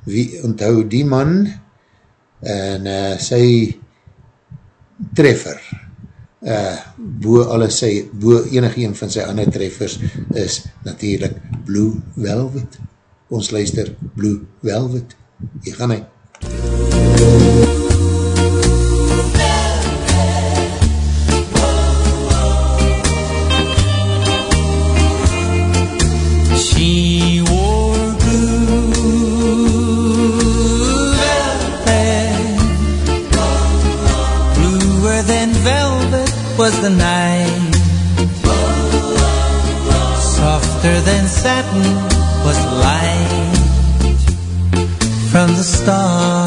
wie onthou die man, en uh, sy treffer, uh, bo alles sy, bo enig een van sy ander treffers is natuurlijk Blue Velvet. Ons luister Blue Velvet. Hier gaan hy. She was the night. Softer than satin was light from the stars.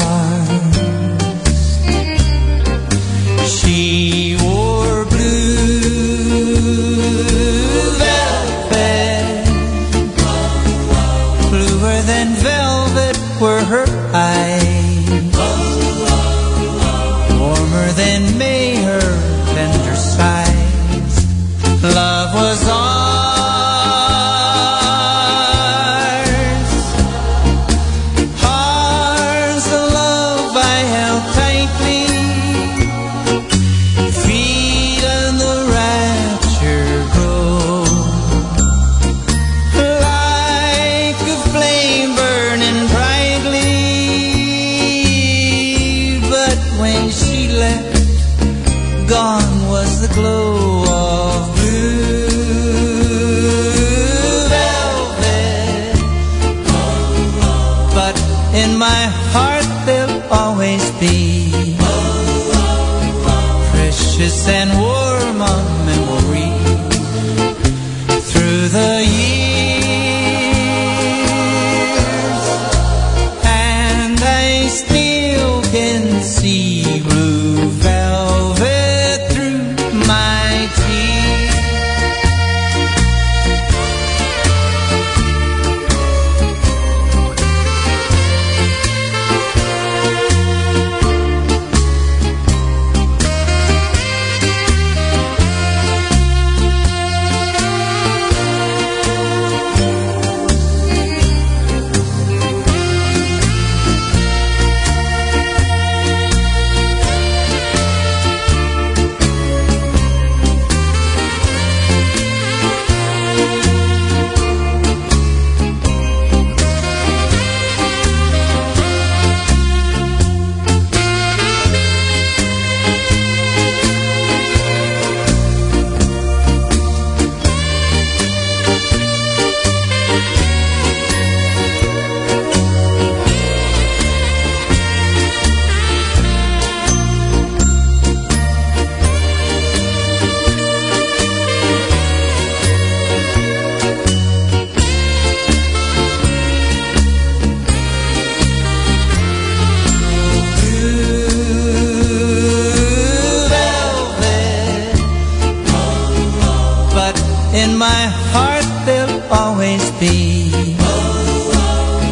Be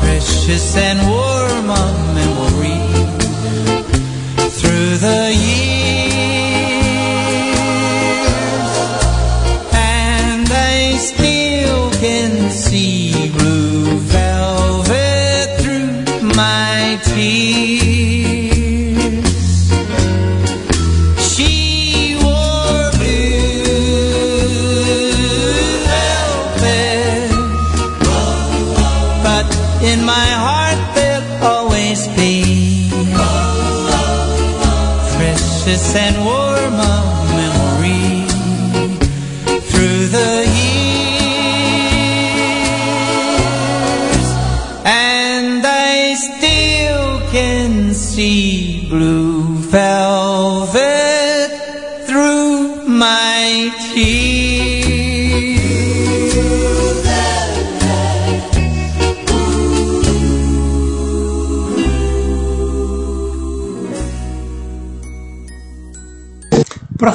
precious and warm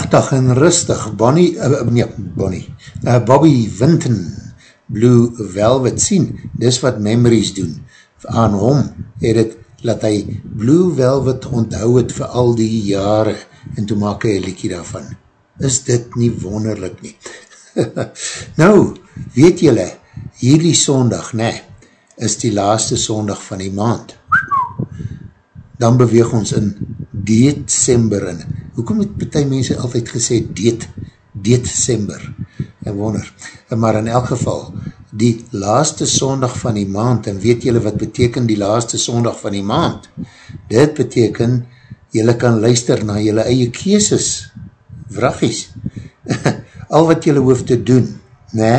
Prachtig en rustig, Bonnie, uh, nee, Bonnie, uh, Bobby Winton, Blue Velvet sien, dis wat memories doen, aan hom het het, dat hy Blue Velvet onthou het vir al die jare, en toe maak hy een liekie daarvan. Is dit nie wonderlik nie? nou, weet jylle, hierdie sondag, ne, is die laaste sondag van die maand. Dan beweeg ons in December in. Hoekom het partij mense altyd gesê Deet, December? En wonder. Maar in elk geval, die laaste sondag van die maand, en weet jylle wat beteken die laaste sondag van die maand? Dit beteken, jylle kan luister na jylle eie keeses, vragies. Al wat jylle hoef te doen, ne,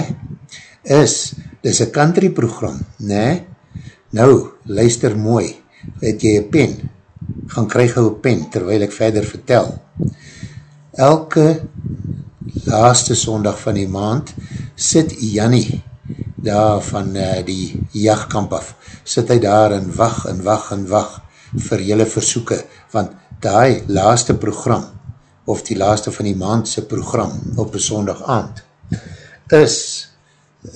is, dis een country program, ne, nou, luister mooi, het jy een pen, gaan jou een pen, terwijl ek verder vertel. Elke laaste sondag van die maand, sit Jannie, daar van uh, die jachtkamp af, sit hy daar en wacht en wacht en wacht vir jylle versoeken, want die laaste program, of die laaste van die maandse program, op een sondag aand, is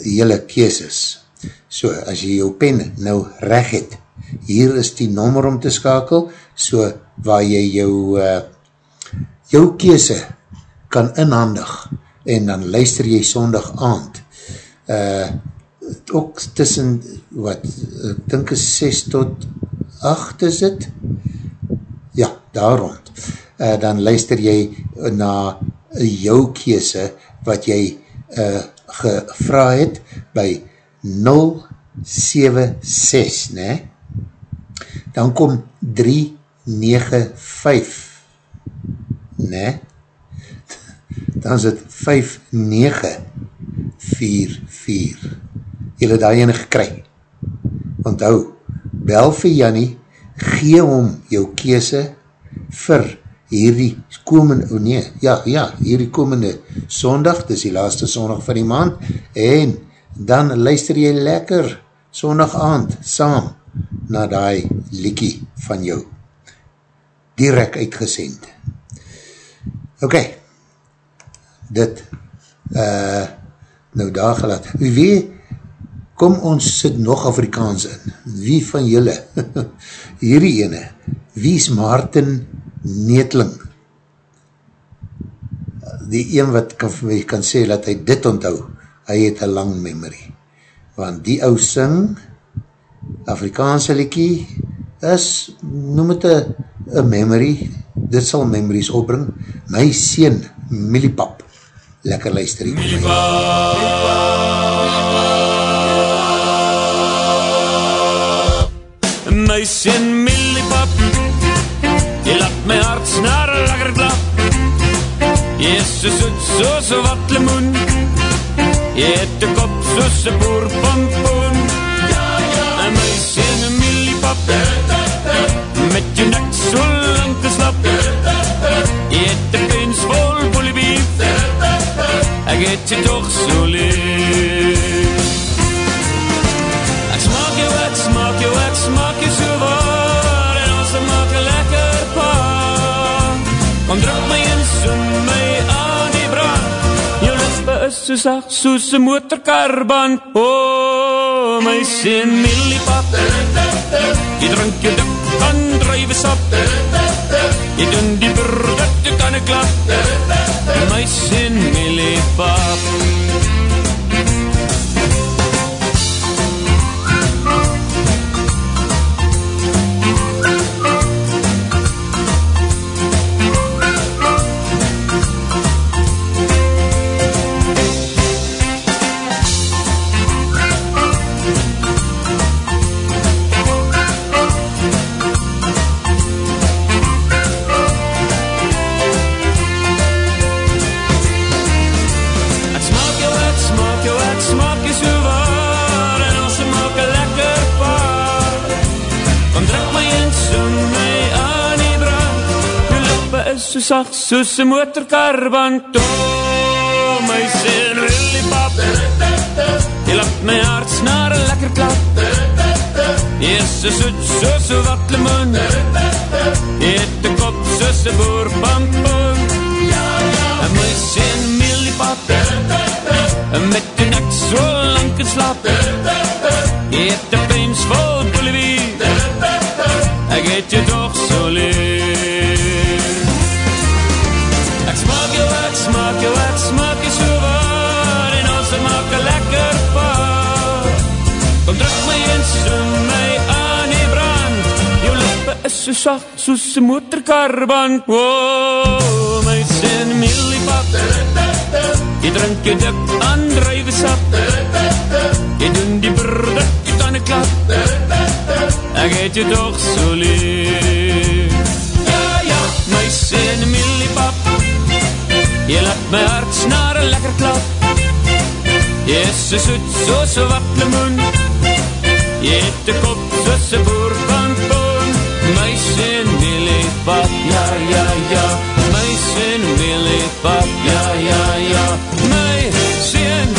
jylle keeses. So, as jy jou pen nou reg het, hier is die nommer om te skakel, so waar jy jou uh, jou kese kan inhandig en dan luister jy sondag aand. Uh, ook tussen wat, ek dink is 6 tot 8 is het? Ja, daar rond. Uh, dan luister jy na jou kese wat jy uh, gevra het by 076 ne dan kom 395 ne dan is het 5944 jylle daar ene gekry? Onthou bel vir Jannie gee hom jou kese vir hierdie komende, oh nee, ja, ja, hierdie komende sondag, dis die laaste sondag van die maand, en dan luister jy lekker sondag aand, saam, na die liekie van jou. Direct uitgesend. Ok, dit, uh, nou daar gelaat. Wie weet, kom ons sit nog Afrikaans in. Wie van julle? Hierdie ene, wie is Maarten Neetling? Die een wat kan, kan sê dat hy dit onthou, hy het een lang memory. Want die ou sing, Afrikaanse liekie is, noem het een memory, dit sal memories opbring, my sien, Millipap, lekker luister hier. My sien Millipap, jy laat my hart snaar lekker klap, jy is so soet soos wat limoen, jy het de kop soos een boer pompoen, met jou nek so lang geslap, jy het de pens vol boliebief, ek het jy toch so lief. Ek smaak jou, ek smaak jou, ek smaak jou so waar, en ons maak een lekker pa. Kom druk my en soen my aan die brand, jou lispe is so zacht soos een motorkarbaan, oh my sien Millipap, jy drink jou dik van druivesap, jy doen die product, jy kan ek klap, my sien Millipap. So sag soos 'n motorkarband. O, my seun Willie Pap. Jy laat my hart snaar 'n lekker klap. Jy is so soet soos wat lemoen. Jy het 'n kop soos 'n boerpampoen. En my seun Willie Pap. Met 'n nek so lank en slap. Jy het 'n pens vol poliwie. Ek het jou toch so lief. Kom druk my en soen my aan die brand. Jou lippe is so sacht soos een motorkarband Oh, my sin mieliepap Jy drink jou dik aan druivesap Jy doen die product aan die klap. Ek het jou toch so lief. Ja, ja, my sin mieliepap Jy laat my hart snaar een lekker klap. Jy is so soet soos wat lemoen Jy het die kop soos een boer van boon My sin mieliepap, ja, ja, ja. My sin mieliepap, ja, ja, ja. My sin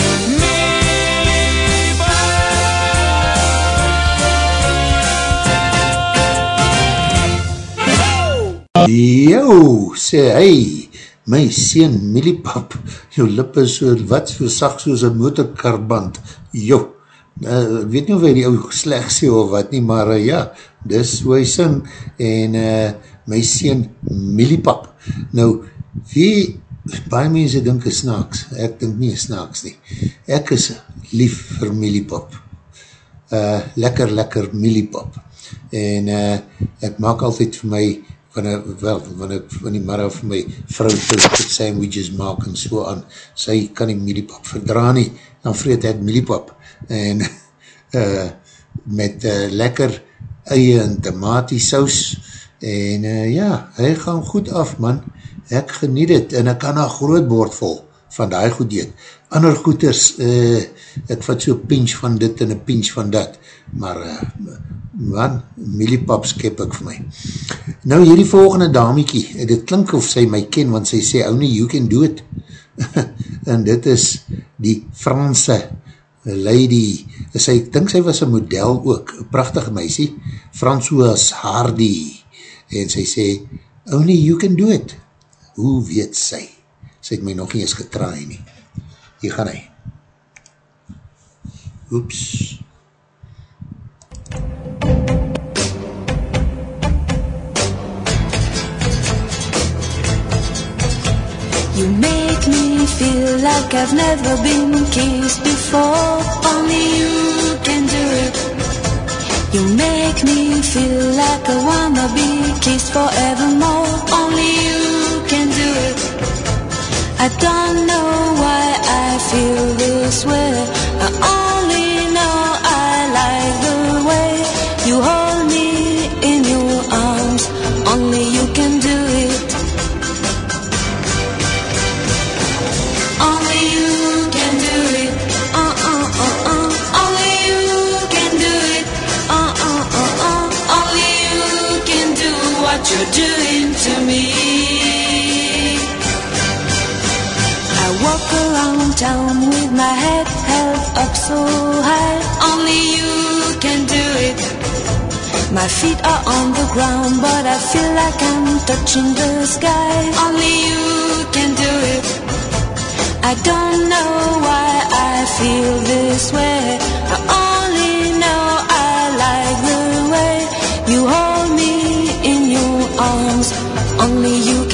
Yo, sê hy, my sien Miliepap, jou lippe so, wat so sag soos een motorkarband, jo, uh, weet nie of hy die ou sleg sê of wat nie, maar uh, ja, dis hoe hy sing, en uh, my sien Miliepap, nou, wie, baie mense dink is snaaks, ek dink nie is snaaks nie, ek is lief vir Miliepap, uh, lekker, lekker Miliepap, en uh, ek maak altyd vir my, wanneer, wel, wanneer, wanneer die marra vir my vrou toast sandwiches maak en so aan, sy kan die mieliepap verdra nie, dan vreet ek mieliepap, en uh, met uh, lekker eie en tomatie saus, en uh, ja, hy gaan goed af man, ek geniet het, en ek kan een groot bord vol van die goed eet, ander goeders, uh, ek vat so pinch van dit en een pinch van dat, maar uh, man, mieliepap skep ek vir my. Nou hierdie volgende damiekie, dit klink of sy my ken, want sy sê, only you can do it. en dit is die Franse lady, sy, ek dink sy was een model ook, een prachtige meisie, François Hardy, en sy sê, only you can do it. Hoe weet sy? Sy het my nog nie eens getraai nie. Hier gaan hy. Oeps. You make me feel like I've never been kissed before. Only you can do it. You make me feel like I wanna be kissed forevermore. Only you can do it. I don't know why I feel this way. I only know I like the way you hold town with my head held up so high. Only you can do it. My feet are on the ground, but I feel like I'm touching the sky. Only you can do it. I don't know why I feel this way. I only know I like the way you hold me in your arms. Only you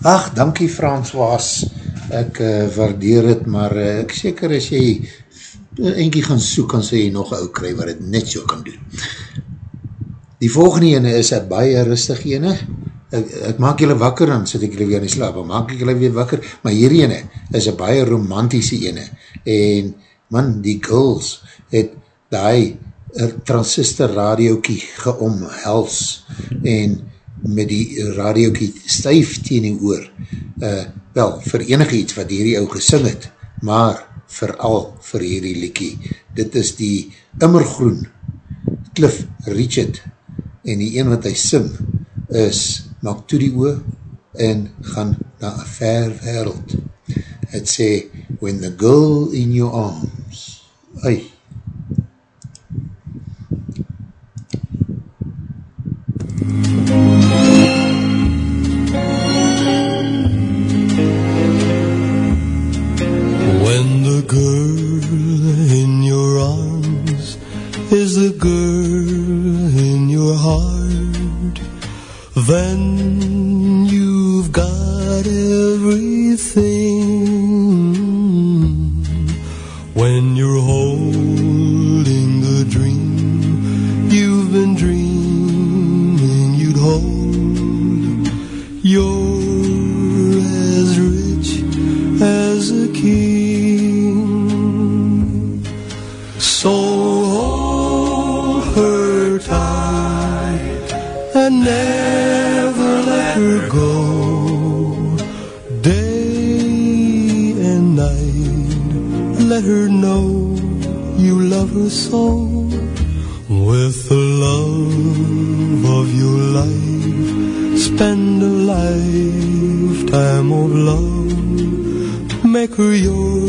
Ach, dankie François, ek uh, waardeer het, maar uh, ek seker as jy eentje gaan soek, kan sy nog ou kry wat het net so kan doen. Die volgende ene is een baie rustig ene, ek, ek maak julle wakker, dan sit ek julle weer in die slaap, dan maak ek julle weer wakker, maar hier ene is een baie romantische ene, en man, die girls het die transistor radiokie geomhels, en met die radiokie stuif teen die oor, uh, wel, vir enige iets wat hierdie ou gesing het, maar vooral vir hierdie liekie. Dit is die immergroen Cliff Richard en die een wat hy sing is maak toe die oor en gaan na een ver wereld. Het sê, when the girl in your arms, ui, When the girl in your arms is the girl in your heart, then you've got everything. When you're holding her so. With the love of your life, spend a lifetime of love make her yours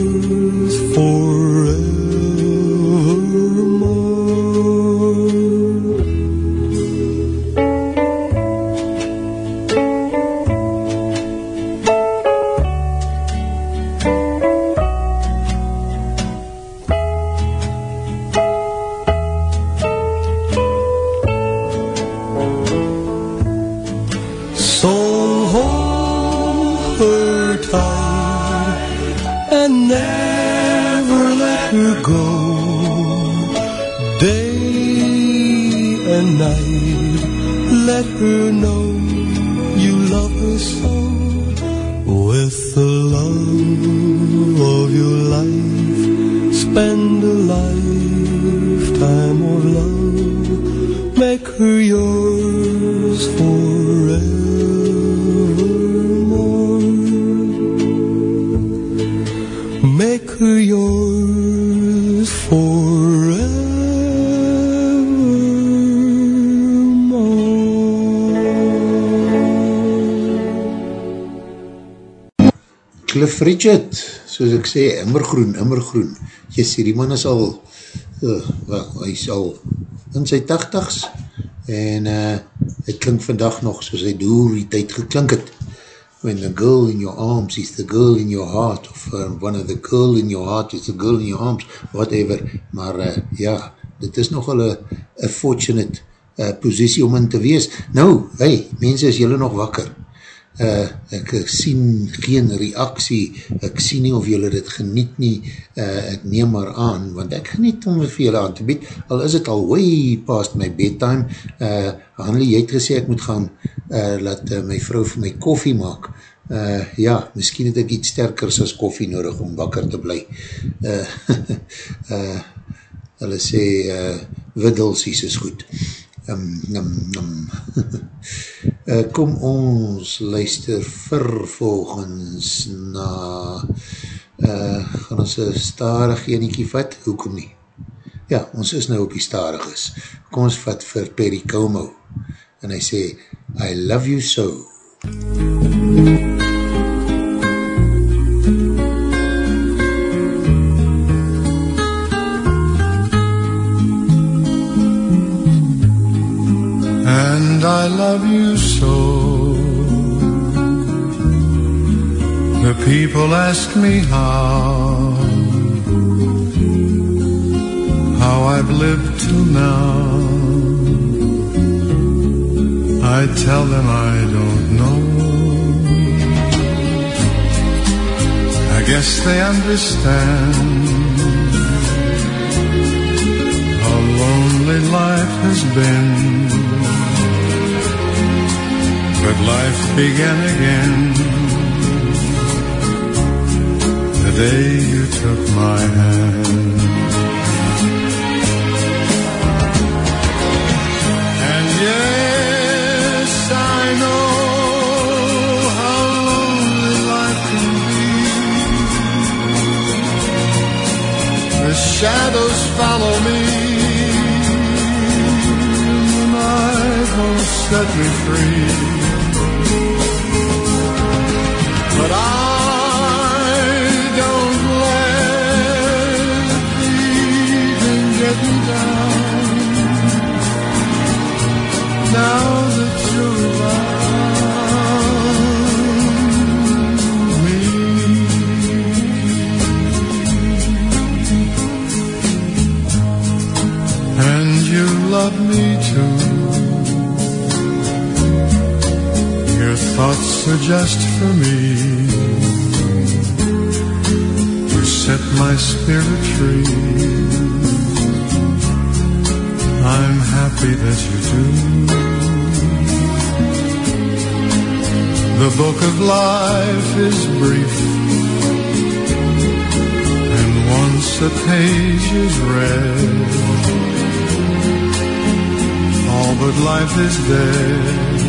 Richard, soos ek sê, immergroen, immergroen. Jy sê, die man is al, uh, wel, hy is al in sy tachtigs, en uh, hy klink vandag nog soos hy door die tyd geklink het. When the girl in your arms is the girl in your heart, of uh, one of the girl in your heart is the girl in your arms, whatever. Maar uh, ja, dit is nogal een fortunate uh, positie om in te wees. Nou, hey, mense, is jylle nog wakker? Uh, ek sien geen reaksie, ek sien nie of julle dit geniet nie, uh, ek neem maar aan, want ek geniet om het vir julle aan te bied, al is het al way past my bedtime, uh, Hanlie, jy het gesê ek moet gaan uh, laat uh, my vrou vir my koffie maak, uh, ja, miskien het ek iets sterkers as koffie nodig om wakker te bly, uh, uh, hulle sê, uh, widdelsies is goed, um, um, um. Uh, kom ons luister vervolgens na uh, gaan ons een starig eniekie vat, hoekom nie? Ja, ons is nou op die stariges kom ons vat vir Perry Como en hy sê I love you so. and people ask me how, how I've lived till now. I tell them I don't know. I guess they understand how lonely life has been. But life began again day you took my hand. And yes, I know how lonely life can be. The shadows follow me. The night won't set me free. I'm happy that you do. The book of life is brief. And once a page is read, all but life is dead.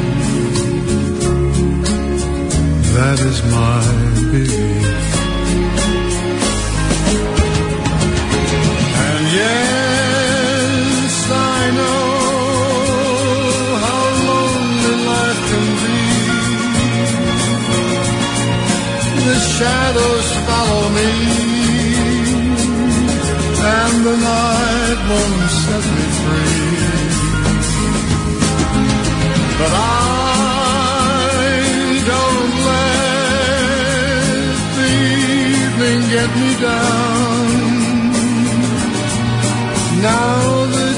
That is my belief. Shadows follow me, and the night won't set me free. But I don't let the evening get me down. Now that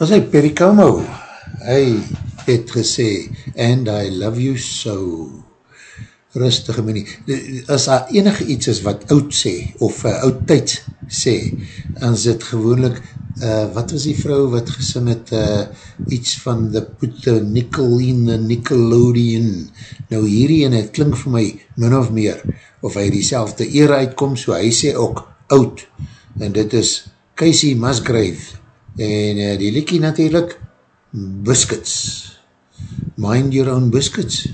was hy Perry Como. Hy het gesê and I love you so. Rustige menie as daar enige iets is wat oud sê of uh, oud tyd sê dan is dit gewoonlik uh, wat was die vrou wat gesing het uh, iets van the put the nickel in the Nickelodeon. Nou hierdie ene klink vir my min of meer of hy die selfde era uitkom so hy sê ook oud. En dit is Casey Musgrave en uh, die liekie natuurlijk Biscuits Mind Your Own Biscuits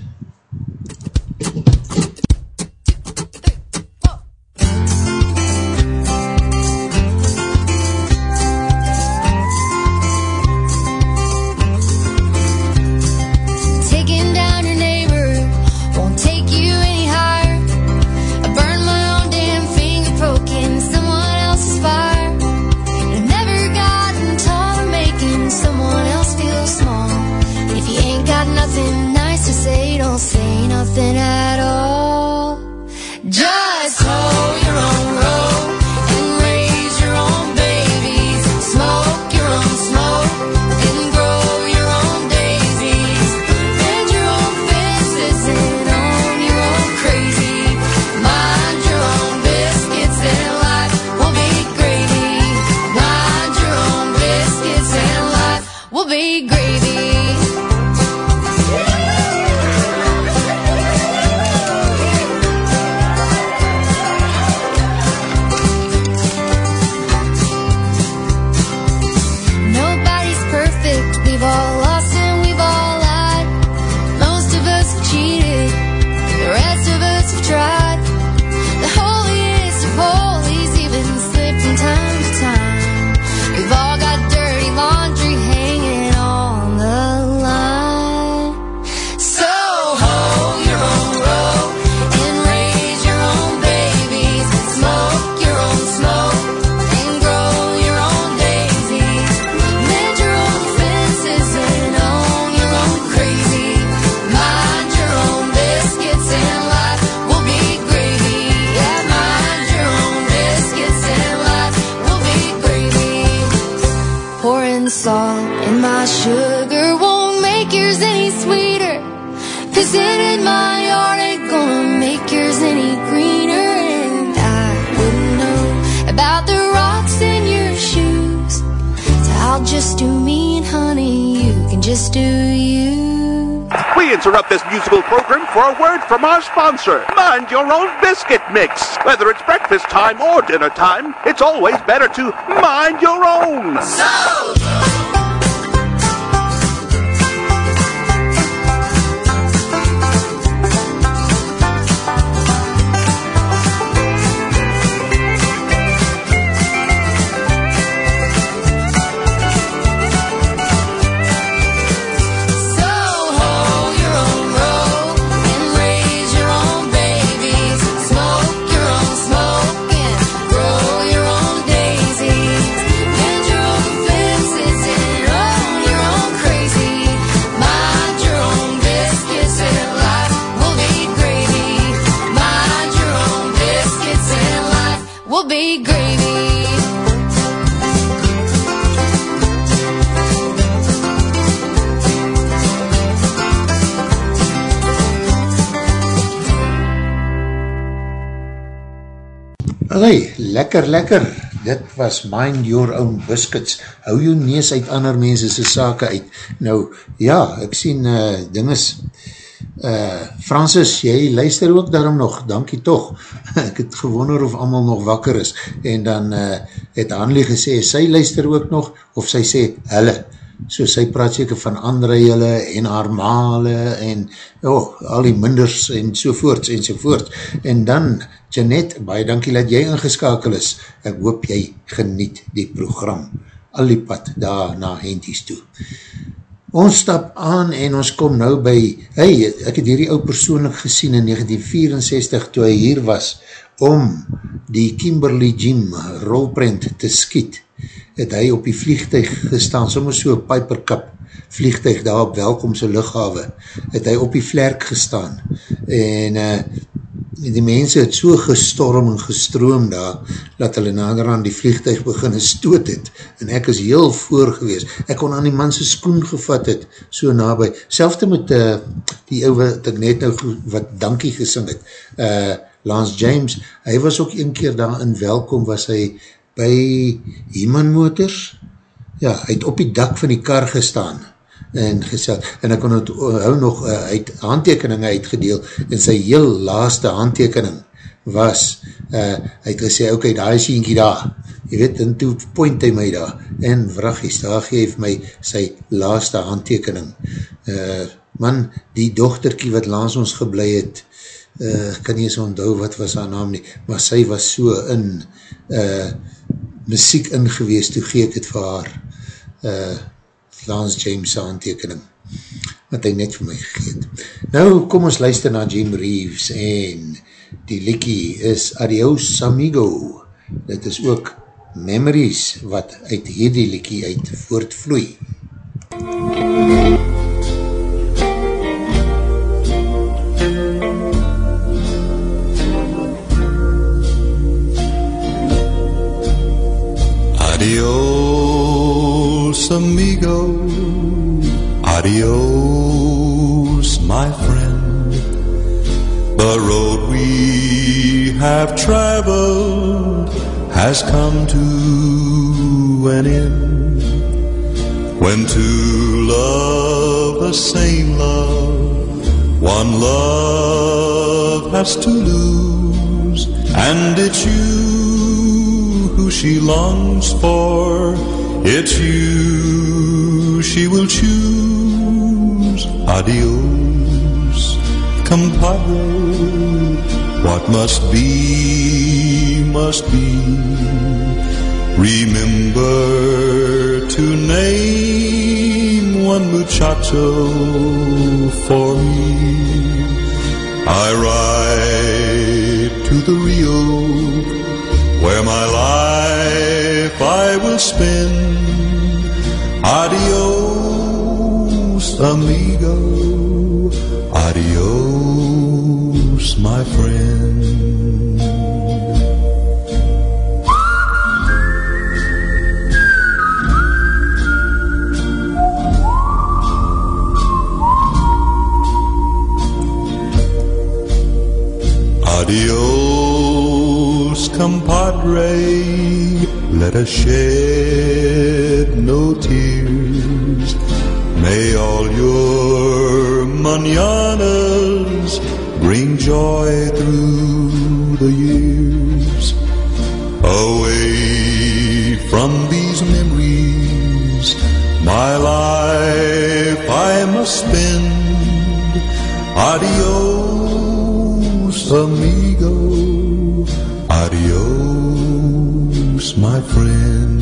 sponsor, Mind Your Own Biscuit Mix. Whether it's breakfast time or dinner time, it's always better to mind your own. So lekker, lekker. Dit was Mind Your Own Biscuits. Hou jou nees uit ander mense se sake uit. Nou, ja, ek sien uh, dinges. Uh, Francis, jy luister ook daarom nog, dankie toch. ek het gewonder of allemaal nog wakker is. En dan uh, het Hanlie gesê, sy luister ook nog, of sy sê, hulle. So sy praat seker van André hulle en haar male en oh, al die minders en sovoorts en sovoorts. En dan, Jeanette, baie dankie dat jy ingeskakel is. Ek hoop jy geniet die program. Al die pad daar na Henties toe. Ons stap aan en ons kom nou by, hey, ek het hierdie ou persoonlik gesien in 1964 toe hy hier was om die Kimberley Jim rolprint te skiet het hy op die vliegtuig gestaan, soms so Piper Cup vliegtuig daar op welkomse luchthawe, het hy op die vlerk gestaan. En uh, die mense het so gestorm en gestroom daar, dat hulle nader aan die vliegtuig begin stoot het, en ek is heel voor gewees, ek kon aan die manse skoen gevat het, so nabij, selfde met uh, die ou wat ek net nou wat dankie gesing het, uh, Lance James, hy was ook een keer daar in welkom, was hy by Heeman Motors, ja, hy het op die dak van die kar gestaan, en gesê, en ek kon het hou nog uh, uit handtekeninge uitgedeel, en sy heel laaste handtekening was, uh, hy het gesê, ok, daar is jynkie daar, jy weet, en toe point hy my daar, en vragies, daar geef my sy laaste handtekening. Uh, man, die dochterkie wat langs ons geblei het, uh, kan nie eens onthou wat was haar naam nie, maar sy was so in uh, muziek ingewees, toe gee ek het vir haar uh, Lance James aantekening, wat hy net vir my gegeet. Nou kom ons luister na Jim Reeves en die likkie is Adios Amigo. Dit is ook memories wat uit hierdie likkie uit voortvloei. Adios, Adios, my friend. The road we have traveled has come to an end. When two love the same love, one love has to lose, and it's you who she longs for. It's you she will choose. Adios, compadre. What must be, must be. Remember to name one muchacho for me. I ride to the Rio where my life I will spend. Adios, amigo. Adios, my friend. Adios, compadre. Let us shed no tears. May all your mananas bring joy through the years. Away from these memories, my life I must spend. Adios, amigo. Adios, my friend.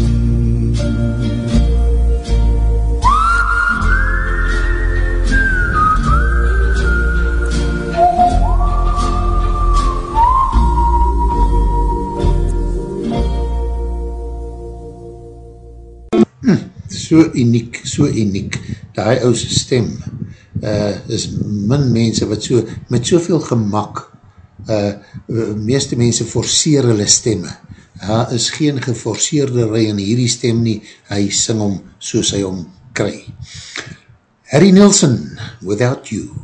So uniek, so uniek, die ouse stem, uh, is min mense wat so, met soveel gemak, uh, meeste mense forceer hulle stemme, daar is geen geforceerde rij in hierdie stem nie, hy sing om soos hy om kry. Harry Nilsson, Without You.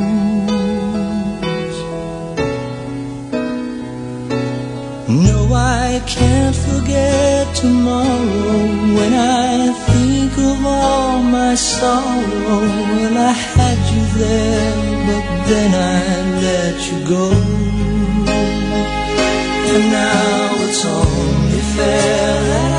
I can't forget tomorrow when I think of all my sorrow. Well, I had you there, but then I let you go. And now it's only fair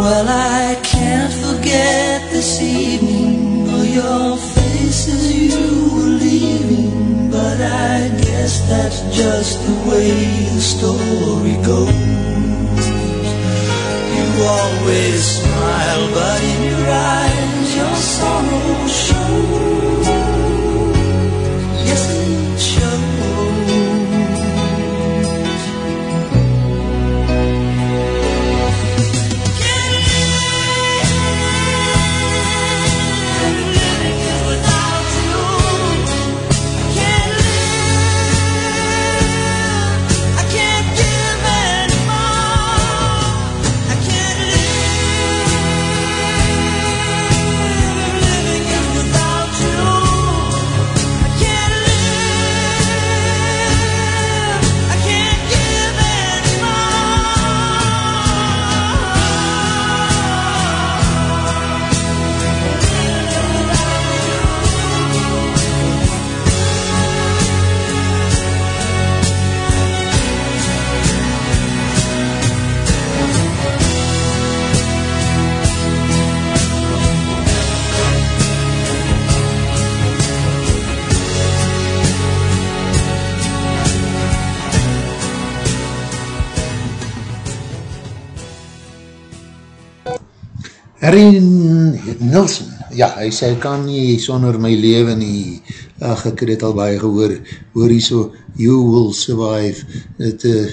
Well, I can't forget this evening or your face as you were leaving. But I guess that's just the way the story goes. You always smile, but in your eyes your sorrow shows. Harry Nilsson, ja, hy sê, hy kan nie sonder my leven nie, ach, ek het dit al baie gehoor, hoor hy so, you will survive, het, uh,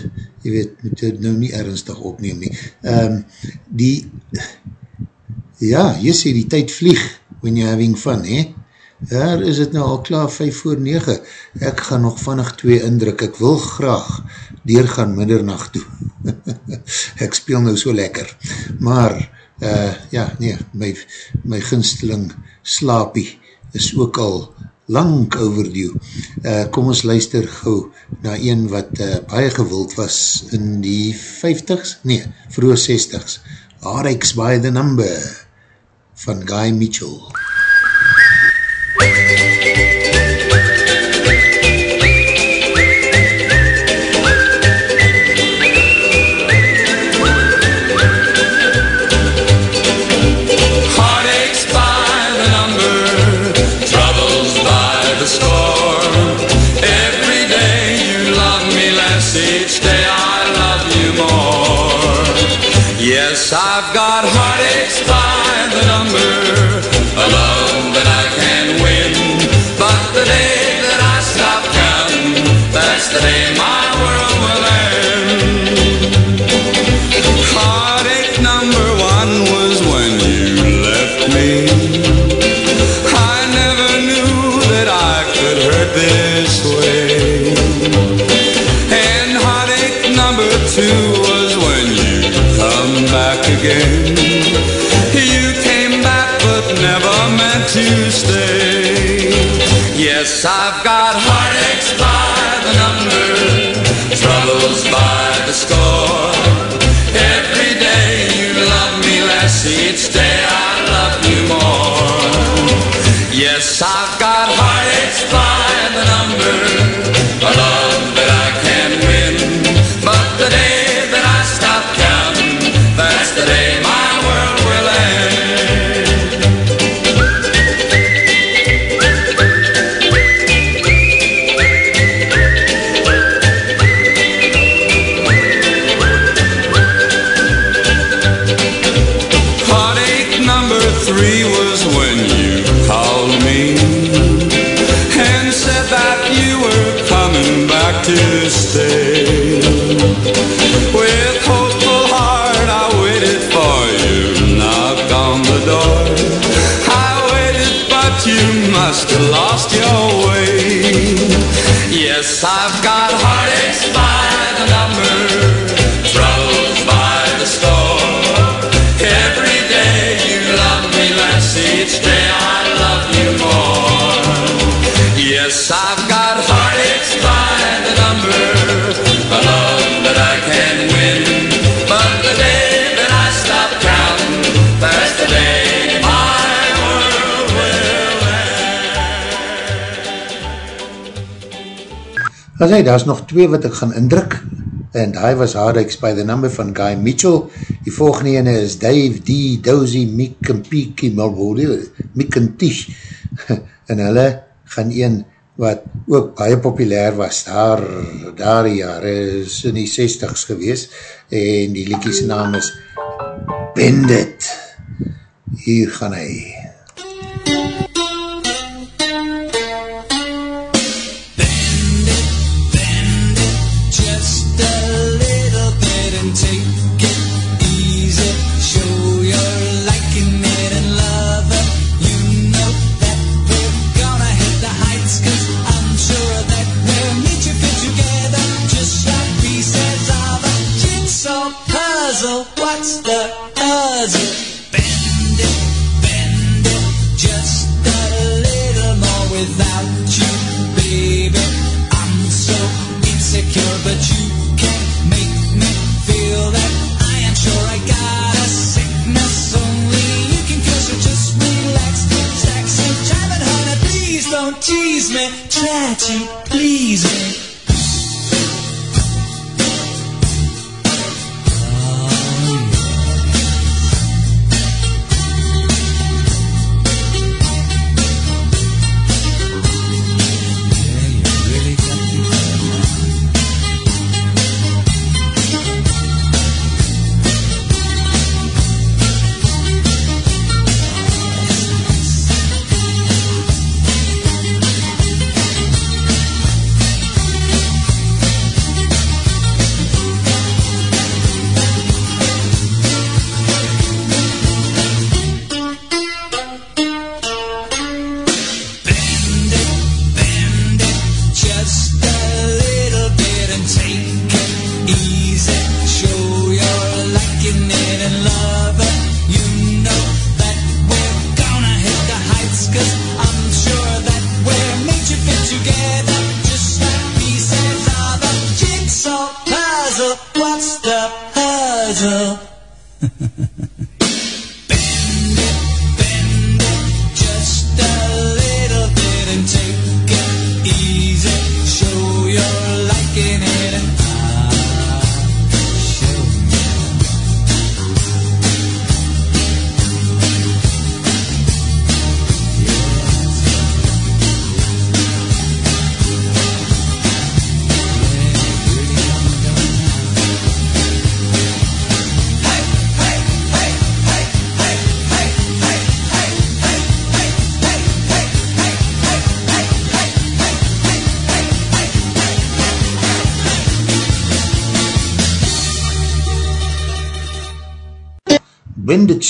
jy weet, moet dit nou nie ernstig opneem nie. Um, die, ja, jy sê, die tyd vlieg, when you're having fun, he? Daar is het nou al klaar 5 voor 9, ek gaan nog vannig 2 indruk, ek wil graag deurgaan middernacht toe. ek speel nou so lekker, maar, uh, ja, nee, my, my ginsteling Slaapie is ook al lang overdue. Uh, kom ons luister gauw na een wat uh, baie gewild was in die 50s, nee, vroeg 60s. RX by the number van Guy Mitchell. MUZIEK I've got lost your way. Yes, I've got heartaches. Dan sê, daar is nog twee wat ek gaan indruk, en die was Hard X by the Number van Guy Mitchell. Die volgende ene is Dave D. Dozy Mikimpiki Mikintish en hulle gaan een wat ook baie populair was daar, daar jare is in die 60s gewees en die liedjes naam is Bend It. Hier gaan hy. MUZIEK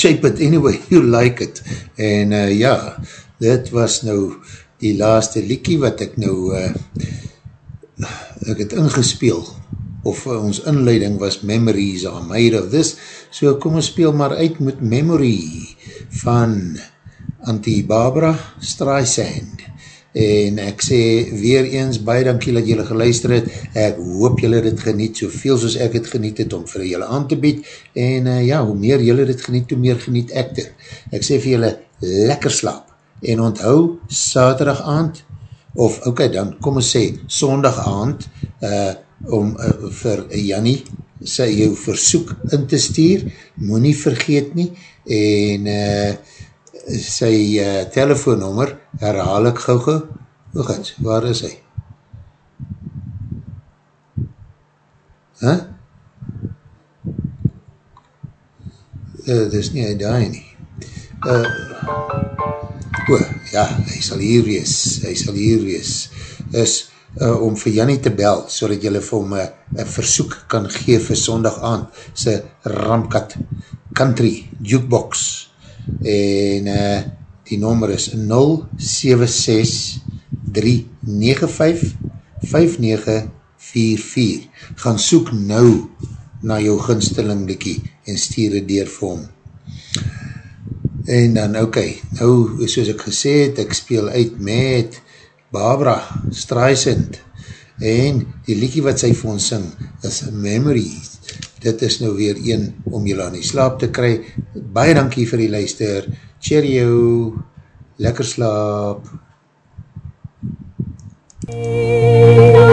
shape it, anyway you like it. En uh, ja, dit was nou die laaste liekie wat ek nou, uh, ek het ingespeel, of uh, ons inleiding was Memories are made of this, so kom ons speel maar uit met Memory van Auntie Barbara Streisand. En ek sê weer eens, baie dankie dat julle geluister het, ek hoop julle het geniet, soveel soos ek het geniet het, om vir julle aan te bied, en uh, ja, hoe meer julle het geniet, hoe meer geniet ek dit. Ek sê vir julle, lekker slaap, en onthou, saterdag aand, of ok, dan kom ons sê, sondag aand, uh, om uh, vir Jannie, sy jou versoek in te stuur, moet nie vergeet nie, en uh, sy uh, telefoonnummer herhaal ek gauw gauw. Gaat Waar is hy? Huh? Uh, dis nie hy daai nie. Uh, o, ja, hy sal hier wees. Hy sal hier wees. Is uh, om vir Jannie te bel, so dat jylle vir hom een versoek kan gee vir sondag aan, sy Ramkat Country Jukebox en uh, die nommer is 076-395-5944 gaan soek nou na jou ginsteling liekie en stuur het dier vir hom. En dan ok nou soos ek gesê het ek speel uit met Barbara Streisand. En die liekie wat sy vir ons sing is Memories dit is nou weer een om julle aan die slaap te kry. Baie dankie vir die luister. Cheerio. Lekker slaap.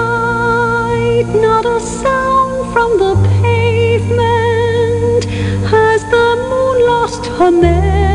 Night, not a sound from the pavement. Has the moon lost her memory?